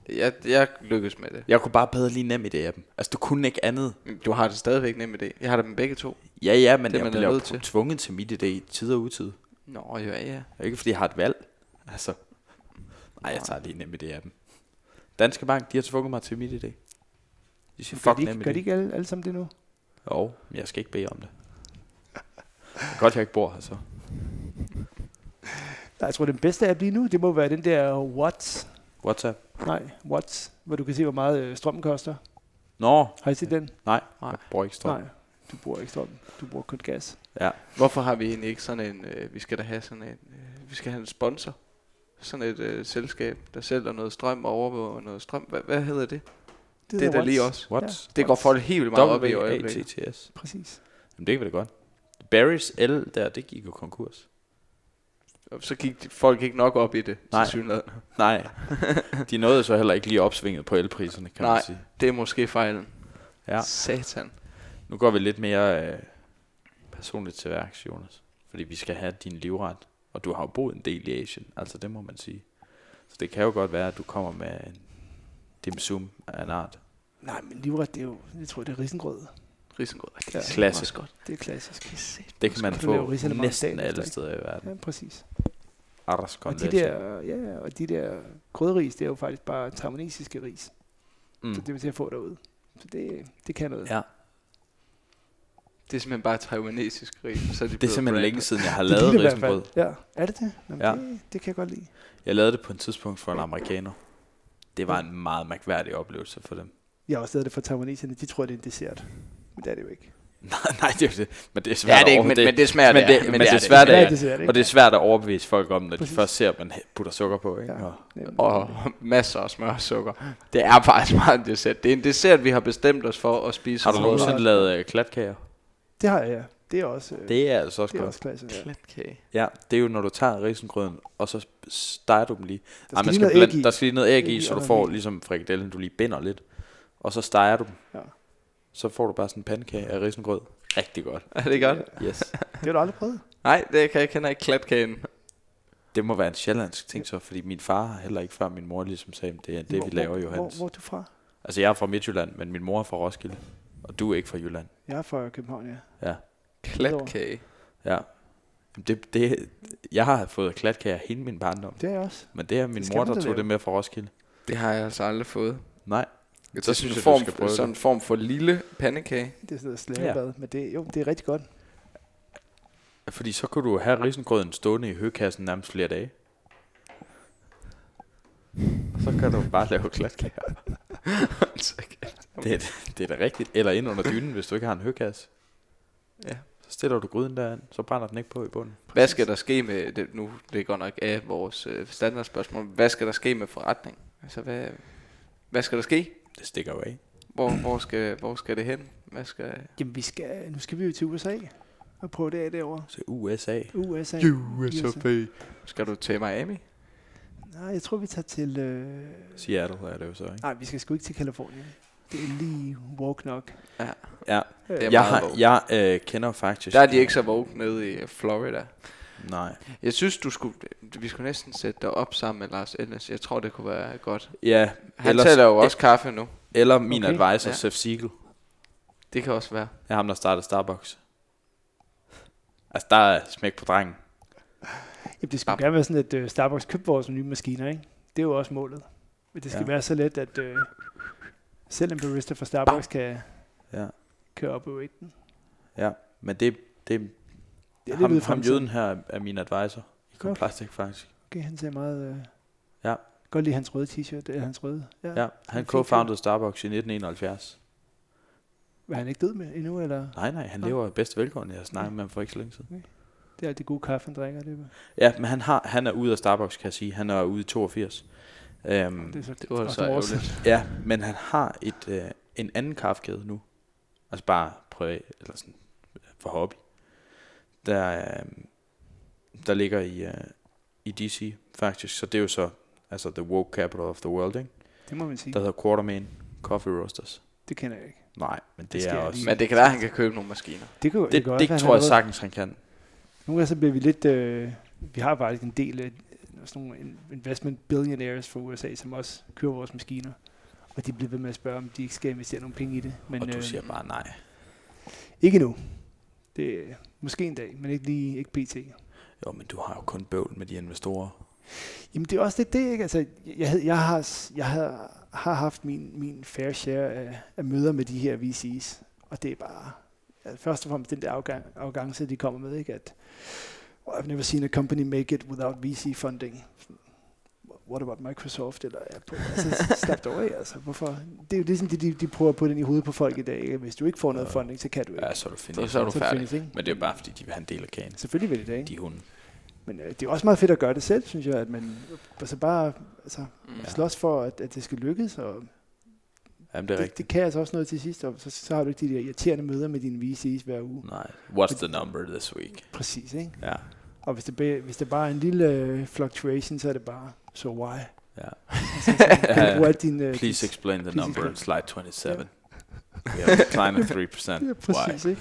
Jeg, jeg lykkes med det. Jeg kunne bare bedre lige nem i det appen. Altså, du kunne ikke andet. Du har det stadigvæk nemt med det. Jeg har det med begge to. Ja, ja, men Det er jeg bliver nødt jo til. tvunget til mit idé i tid og utid. Nå, ja, ja. Det er ikke, fordi jeg har et valg. Altså, nej, jeg tager lige nem i det appen. Danske Bank, de har tvunget mig til mit idé. De siger, fuck de, gør de ikke alle, alle sammen det nu? Jo, men jeg skal ikke bede om det. Er godt, jeg ikke bor her så. Nej, jeg tror, den bedste app lige nu, det må være den der Watts. WhatsApp. Nej, Watts, hvor du kan se, hvor meget øh, strømmen koster. Nå, Har I set den? nej, Nej. jeg bruger ikke strøm. Nej, du bruger ikke strøm. Du bruger kun gas. Ja. Hvorfor har vi egentlig ikke sådan en... Øh, vi skal da have sådan en... Øh, vi skal have en sponsor. Sådan et øh, selskab, der sælger noget strøm og overvåger noget strøm. Hvad, hvad hedder det? Det, Det er da lige os. What? Det går folk helt vildt meget op i øjeblikket. W-A-T-T-S. Præcis. Jamen, det kan vi da godt. Barry's L der, det gik jo konkurs. Og Så gik folk ikke nok op i det. Nej. Nej, de nåede så heller ikke lige opsvinget på elpriserne, kan Nej. man sige. Det er måske fejlen. Ja. Satan. Nu går vi lidt mere øh, personligt til værks, Jonas. Fordi vi skal have din livret. Og du har jo boet en del i Asien, altså det må man sige. Så det kan jo godt være, at du kommer med en dim sum af en art. Nej, men livret, det er jo, jeg tror, det er risengrød. Risengrød. Det Ja. er Klasse. også godt. Det er klassisk. Det kan man lave få næsten alle steder i verden. Ja, præcis. Arras Og de der, ja, og de der grødris, det er jo faktisk bare taiwanesiske ris. Mm. Så det vil til at få derude. Så det, det kan noget. Ja, Det er simpelthen bare taiwanesisk rig. Så er de det er simpelthen brandet. længe siden, jeg har Det lavet risengrød. Ja, er det det? Jamen, Ja. det? Det kan jeg godt lide. Jeg lavede det på et tidspunkt for en amerikaner. Det var en meget mærkværdig oplevelse for dem. Jeg har også lavet det for taiwaneserne. De tror, det er en dessert. Men det er det jo ikke. Nej, nej, det er jo det. Men det er Ja, svært det er ikke, at men, over- men det smager men det, det- er. men det er svært, Det det er? Og det er svært at overbevise folk om, når de først ser, at man putter sukker på. Ikke? Ja. Og, masser af smør og sukker. Det er faktisk meget en dessert. Det er en dessert, vi har bestemt os for at spise. har du nogensinde lavet øh, klatkager? Det har jeg, ja. Det er også, øh, Det er altså også det er godt. også klasse. Ja. Klatkage. Ja, det er jo, når du tager risengrøden, og så steger du dem lige. Der Ej, skal man lige noget i. der skal lige noget æg Æg i, så du får ligesom frikadellen, du lige binder lidt. Og så steger du dem. Ja. Så får du bare sådan en pandekage af risengrød. Rigtig godt. Er det godt? Yes. Det har du aldrig prøvet. Nej, det kan jeg kender ikke klatkagen. Det må være en sjællandsk ting så, fordi min far har heller ikke før min mor ligesom sagde, det er det, hvor, vi laver, Johannes. Hvor, hvor er du fra? Altså, jeg er fra Midtjylland, men min mor er fra Roskilde. Og du er ikke fra Jylland. Jeg er fra København, ja. Ja. Klatkage. Ja. Det, det, jeg har fået klatkager hele min barndom. Det er jeg også. Men det er min Det mor, der tog lave. det med fra Roskilde. Det har jeg altså aldrig fået. Nej. Det Så er synes sådan en jeg, du form, skal prøve sådan en form for lille pandekage. Det er sådan noget slavebad. Men det, jo, det er rigtig godt. Fordi så kunne du have risengrøden stående i høkassen nærmest flere dage. Og så kan du bare lave klatkager. det, er, det er da rigtigt. Eller ind under dynen, hvis du ikke har en høkasse. Ja. Så stiller du gryden derind, så brænder den ikke på i bunden. Hvad skal der ske med, det, nu det er godt nok af vores øh, standardspørgsmål, hvad skal der ske med forretning? Altså, hvad, hvad skal der ske? Det stikker jo af. Hvor, hvor, skal, hvor skal det hen? Hvad skal... Jamen, vi skal, nu skal vi jo til USA og prøve det af derovre. Så USA. USA. Skal du til Miami? Nej, jeg tror, vi tager til... Øh... Seattle er det jo så, ikke? Nej, vi skal sgu ikke til Kalifornien. Det er lige walk nok. Ja, Det er jeg, har, woke. jeg øh, kender faktisk... Der er de ikke så woke nede i Florida. Nej. Jeg synes, du skulle, vi skulle næsten sætte dig op sammen med Lars Elnes. Jeg tror, det kunne være godt. Ja, Han Ellers- taler jo også kaffe nu. eller min Okay. advisor, Ja. Seth Siegel. Det kan også være. Det er ham, der startede Starbucks. Altså, der er smæk på drengen. Jamen, det skulle Bam. gerne være sådan, at øh, Starbucks købte vores nye maskiner, ikke? Det er jo også målet. Men det skal Ja. ja. være så let, at øh, selv en barista fra Starbucks kan Ja. køre op i raten. Ja, men det, det, Det er ham, ham fremtiden. jøden her er min advisor i. Complastic faktisk. Okay, han ser meget... Øh, Ja. Godt lide hans røde t-shirt. Det er hans røde. Ja. Ja, han co-founded Starbucks i 1971. Var han ikke død med endnu, eller? Nej, nej, han lever bedst velgående. Jeg snakkede med ham for ikke så længe siden. Det er alt det gode kaffe, han drikker. Det, Ja, men han, har, han er ude af Starbucks, kan jeg sige. Han er ude i 82. Øhm, det er så Det var så ærgerligt. ja, men han har et, øh, en anden kaffekæde nu. Altså bare privat, eller sådan for hobby. Der, øh, der ligger i, øh, i DC faktisk. Så det er jo så altså the woke capital of the world, ikke? Det må man sige. Der hedder Quartermain Coffee Roasters. Det kender jeg ikke. Nej, men det, Det er også... Men det kan være, at han kan købe nogle maskiner. Det, kunne, Det, kan det, det han tror jeg sagtens, han kan. Nogle gange så bliver vi lidt... Øh, vi har faktisk en del af sådan nogle in- investment billionaires fra USA, som også køber vores maskiner. Og de bliver ved med at spørge, om de ikke skal investere nogle penge i det. Men og du øh, siger bare nej. ikke nu. Det måske en dag, men ikke lige ikke pt. Jo, men du har jo kun bøvl med de investorer. Jamen det er også lidt det, ikke? Altså, jeg, havde- jeg, har, jeg har, har haft min, min fair share af, af møder med de her VC's, og det er bare, altså, først og fremmest den der arrogance, de kommer med, ikke? At, I've never seen a company make it without VC funding. What about Microsoft eller Apple? Altså, slap dig af, altså. Hvorfor? Det er jo ligesom, de, de, de prøver at putte ind i hovedet på folk i dag. Ikke? Hvis du ikke får noget funding, så kan du ikke. Ja, så er du Så, finished. så er du Så færdig. ikke? Men det er jo bare, fordi de vil have en del af kagen. Selvfølgelig vil det det, ikke? De hunde. Men øh, det er også meget fedt at gøre det selv, synes jeg, at man altså bare altså, Mm. ja. slås for, at, at det skal lykkes, og Jamen, det er det, rigtigt. det kan altså også noget til sidst, og så, så har du ikke de der irriterende møder med dine VC's hver uge. Nej. What's the number this week? Præcis, ikke? Ja. Og hvis det, be, hvis det bare er en lille øh, fluctuation, så er det bare, so why? ja. Altså, så kan Ja. du bruge alt din... Øh, Please explain the please number explain. in slide 27. We have a decline of 3%. Ja, Why? præcis, ikke?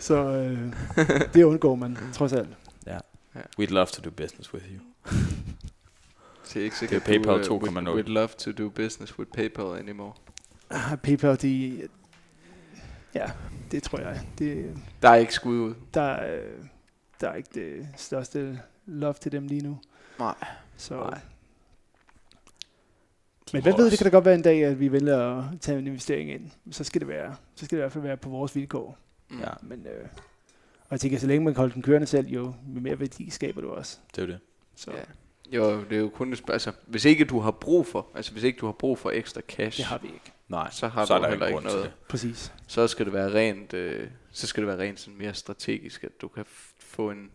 Så øh, det undgår man, trods alt. We'd love to do business with you. Jeg er ikke Det sikker, er at PayPal du, uh, 2.0. would, would love to do business with PayPal anymore. Ah, PayPal, de... Ja, det tror jeg. Det, Der er ikke skud ud. der, er, der er ikke det største love til dem lige nu. Nej. Så, Nej. Men hvad ved, det kan da godt være en dag, at vi vælger at tage en investering ind. Så skal det være, så skal det i hvert fald være på vores vilkår. Mm. Ja, Men, øh, og jeg tænker, så længe man kan holde den kørende selv, jo jo mere værdi skaber du også. det er jo det. Så Ja. Jo, det er jo kun et spørgsmål. Altså, hvis ikke du har brug for, altså hvis ikke du har brug for ekstra cash, det har vi ikke. Nej, så har så du heller ikke noget. det. Præcis. Så skal det være rent, øh, så skal det være rent sådan mere strategisk, at du kan få en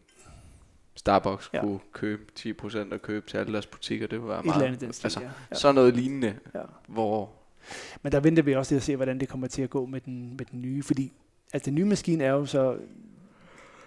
Starbucks Ja. kunne købe 10% og købe til alle deres butikker. Det vil være Et meget. eller andet i den stil, altså, ja. ja. Så noget lignende, ja. hvor Men der venter vi også til at se, hvordan det kommer til at gå med den, med den nye. Fordi altså, den nye maskine er jo så...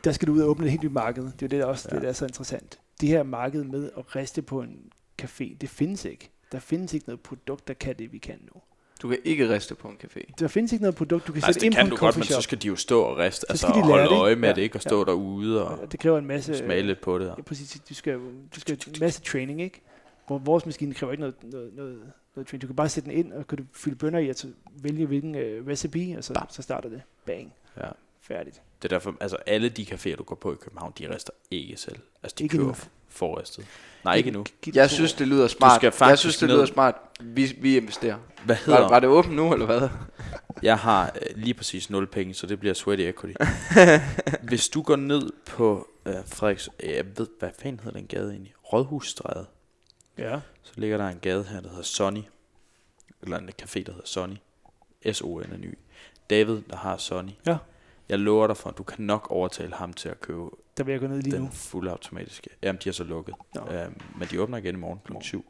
Der skal du ud og åbne et helt nyt marked. Det er jo det, der også Ja. det, der er så interessant. Det her marked med at riste på en café, det findes ikke. Der findes ikke noget produkt, der kan det, vi kan nu. Du kan ikke riste på en café. Der findes ikke noget produkt, du kan Altså, sætte det ind kan på en du godt, men så skal de jo stå og riste, altså skal de og lære holde det, øje med Ja, det, ikke? Og ja. stå derude og Og det kræver en masse... smage lidt på det. Ja, præcis. Du skal, du skal en masse training, ikke? Hvor vores maskine kræver ikke noget, noget, noget, noget training. Du kan bare sætte den ind, og kan du fylde bønder i, og så vælge hvilken øh, recipe, og så, så starter det. Bang. Ja. Færdigt. Det er derfor, altså alle de caféer, du går på i København, de rister ikke selv. Altså, de Ikke køber endnu. f- forristet. Nej, ikke endnu. Det Jeg synes, det lyder smart. Jeg synes, det lyder smart. Vi, vi investerer. Hvad hedder Var, var det åbent nu, eller hvad? Jeg har øh, lige præcis 0 penge, så det bliver sweaty equity. Hvis du går ned på øh, Frederiks... Øh, jeg ved, hvad fanden hedder den gade egentlig? Rådhusstræde. Ja. Så ligger der en gade her, der hedder Sonny. Eller en café, der hedder Sonny. S-O-N er ny. David, der har Sonny. Ja. Jeg lover dig for, at du kan nok overtale ham til at købe Der vil jeg gå ned lige den nu. fuldautomatiske. Jamen, de er så lukket. Nå. Øhm, men de åbner igen i morgen kl. 7.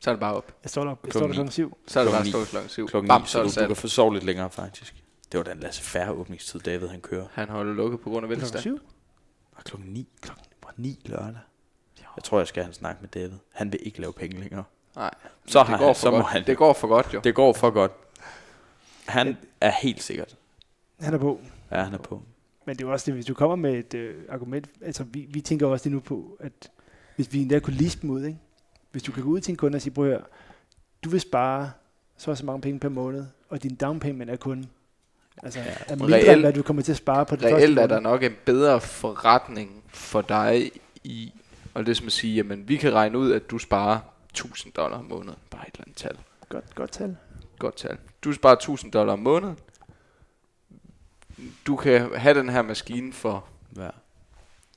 Så er det bare op. Jeg står der, jeg Klokken står der ni. klokken syv. Så er det Klokken bare stået klokken 7. Klokken Bam, 9, så så er du, det du kan sat. få sove lidt længere faktisk. Det var den lasse færre åbningstid, David han kører. Han holder lukket på grund af Klokken Venstre. syv? Og klokken 9. Klokken 9 lørdag. Jeg tror, jeg skal have en snak med David. Han vil ikke lave penge længere. Nej, Så, det har går han, for så må godt. han. Det går for godt, jo. det går for godt. Han er helt sikkert. Han er på. Ja, han er på. Men det er jo også det, hvis du kommer med et øh, argument, altså vi, vi tænker også lige nu på, at hvis vi endda kunne liste dem ud, ikke? hvis du kan gå ud til en kunde og sige, prøv at høre, du vil spare så og så mange penge per måned, og din down payment er kun altså, Ja. er mindre Reelt- end hvad du kommer til at spare på den første Reelt er der nok en bedre forretning for dig i, og det som at sige, jamen vi kan regne ud, at du sparer 1000 dollar om måneden. Bare et eller andet tal. Godt, godt tal. Godt tal. Du sparer 1000 dollar om måneden. Du kan have den her maskine for Ja.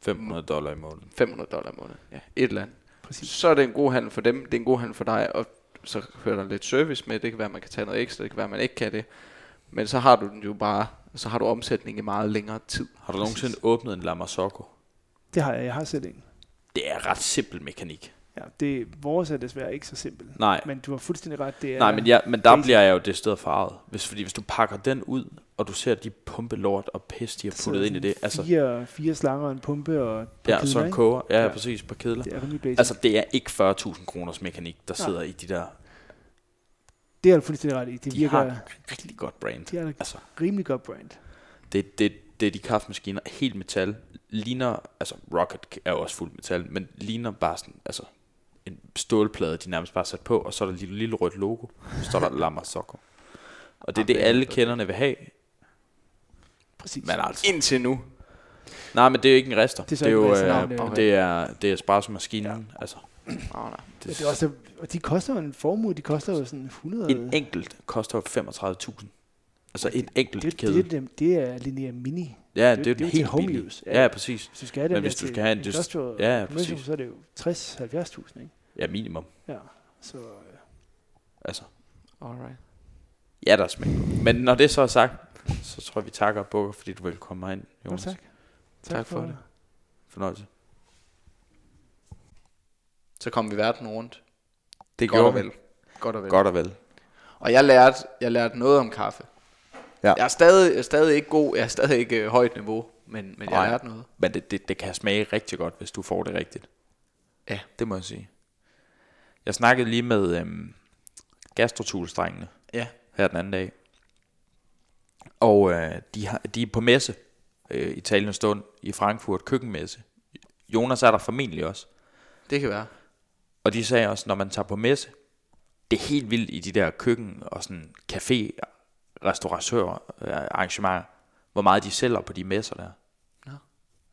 500 dollar i måneden. 500 dollar om måneden. Ja, et eller andet. Præcis. Så er det en god handel for dem, det er en god handel for dig, og så hører der lidt service med, det kan være, at man kan tage noget ekstra, det kan være, at man ikke kan det. Men så har du den jo bare, så har du omsætning i meget længere tid. Har du nogensinde åbnet en Lamasoco? Det har jeg. Jeg har selv en. Det er ret simpel mekanik. Ja, det, vores er desværre ikke så simpelt. Nej, Men du har fuldstændig ret. Det er, Nej, men, ja, men der bliver jeg jo det sted farvet. Hvis, fordi hvis du pakker den ud, og du ser de pumpe lort og pis, de har puttet ind i det. Altså, Fire, fire slanger og en pumpe og ja, kedler, så en koger. Ja, ja, præcis, på kedler. Det er rimelig basic. Altså, det er ikke 40.000 kroners mekanik, der Nej. sidder i de der. det er du fuldstændig ret i. Det De virker, har et rigtig godt brand. de har Altså, rimelig godt brand. det, det, det er de kaffemaskiner, helt metal, ligner, altså Rocket er jo også fuld metal, men ligner bare sådan, altså stålplade, de nærmest bare sat på, og så er der et lille, lille rødt logo, så står der Lama Soccer. Og det er det, alle kenderne vil have, Præcis. men altså, Indtil nu. nej, men det er jo ikke en rester, Det det er er, så det er jo, resternavn, øh, det er- det er, det er espresso-maskinen, ja. altså, Oh, nej. Men det er også, og de koster jo en formue, de koster jo sådan 100... en enkelt koster jo 35.000, altså et enkelt det, kæde. det, det, det er Linear Mini. Ja, det- det, er det er jo helt home use. Ja, Ja. præcis. Hvis du skal have Men hvis du skal have en just- ja, præcis. så er det jo 60-70.000, ikke? Ja, minimum. Ja, så... øh, Altså, Alright. ja, der er smæk. Men når det så er sagt, så tror jeg, vi takker og bukker, fordi du vil komme herind, Jo, Jonas. tak. Tak for det. Fornøjelse. Så kom vi verden rundt. Det Godt og gjorde vel. Godt og vel. Godt og vel. Og jeg lærte, jeg lærte noget om kaffe. Ja. Jeg er stadig, jeg er stadig ikke god, jeg er stadig ikke øh, højt niveau, men, men jeg Nej. lærte noget. Men det, det, det kan smage rigtig godt, hvis du får det rigtigt. Ja. Det må jeg sige. Jeg snakkede lige med øhm, gastrotulstrengene Ja. her den anden dag. Og øh, de, har, de er på messe øh, i talende stund i Frankfurt, køkkenmesse. Jonas er der formentlig også. Det kan være. Og de sagde også, når man tager på messe, det er helt vildt i de der køkken og sådan café, restauratør øh, arrangementer, hvor meget de sælger på de messer der. Nå.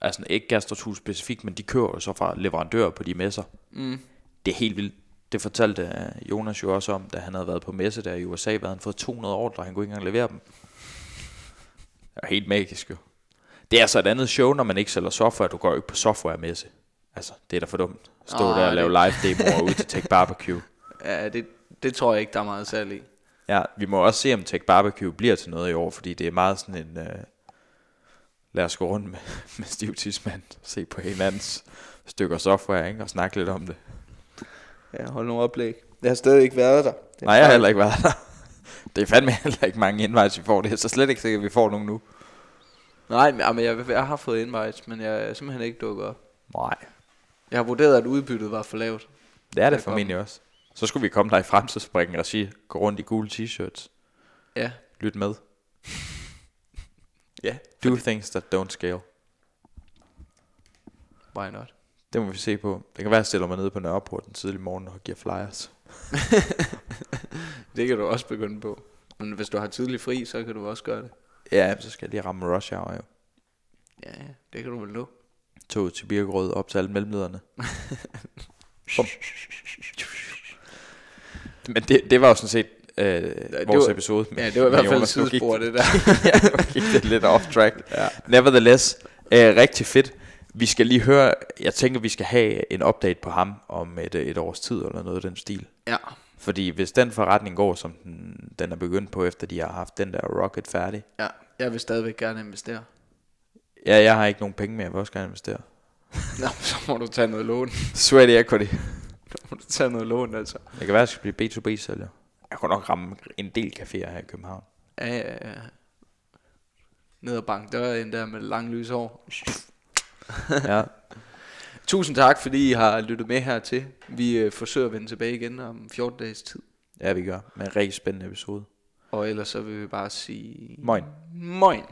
Altså ikke gastrotul specifikt, men de kører jo så fra leverandører på de messer. Mm. Det er helt vildt. Det fortalte øh, Jonas jo også om, da han havde været på messe der i USA, hvad han fået 200 ordre, han kunne ikke engang levere dem. Det er helt magisk jo. Det er altså et andet show, når man ikke sælger software. Du går jo ikke på software-messe. Altså, det er da for dumt. Stå Ah, der og lave live demoer ud til Tech Barbecue. Ja, det, det tror jeg ikke, der er meget særlig i. Ja, vi må også se, om Tech Barbecue bliver til noget i år, fordi det er meget sådan en... Øh, lad os gå rundt med, med stiv tidsmand, se på hinandens stykker software, ikke? og snakke lidt om det. Ja, hold nu oplæg. Jeg har stadig ikke været der. Det Nej, jeg har heller ikke været der. Det er fandme heller ikke mange invites, vi får. Det er så slet ikke sikkert, at vi får nogen nu. Nej, men, jeg, jeg har fået invites, men jeg er simpelthen ikke dukket op. Nej. Jeg har vurderet, at udbyttet var for lavt. Det er det formentlig også. Så skulle vi komme der i fremtidsspringen og sige, gå rundt i gule t-shirts. Ja. Lyt med. Ja. Do things that don't scale. Why not? Det må vi se på. Det kan være, at jeg stiller mig nede på Nørreport den tidlige morgen og giver flyers. Det kan du også begynde på. Men hvis du har tidlig fri, så kan du også gøre det. Ja, så skal jeg lige ramme rush hour jo. Ja, det kan du vel nu. Toget til Birkerød op til alle mellemlederne. Men det, det var jo sådan set øh, det vores var- episode. Med, Ja, det var i hvert fald sidespor, det der. ja, gik det lidt off track. Ja. Nevertheless, øh, rigtig fedt. Vi skal lige høre, jeg tænker, vi skal have en update på ham om et, et års tid, eller noget af den stil. Ja. Fordi hvis den forretning går, som den, den er begyndt på, efter de har haft den der rocket færdig. ja, jeg vil stadigvæk gerne investere. Ja, jeg har ikke nogen penge mere, jeg vil også gerne investere. Nå, så må du tage noget lån. Sweaty equity. Så må du tage noget lån, altså. Det kan være, at jeg skal blive B2B-sælger. Jeg kunne nok ramme en del caféer her i København. Ja, ja, ja. Ned og bank døren der med lang lys hår. ja. Tusind tak, fordi I har lyttet med hertil. Vi øh, forsøger at vende tilbage igen om 14 dages tid. ja, vi gør. Med en rigtig spændende episode. Og ellers så vil vi bare sige... Moin. Moin.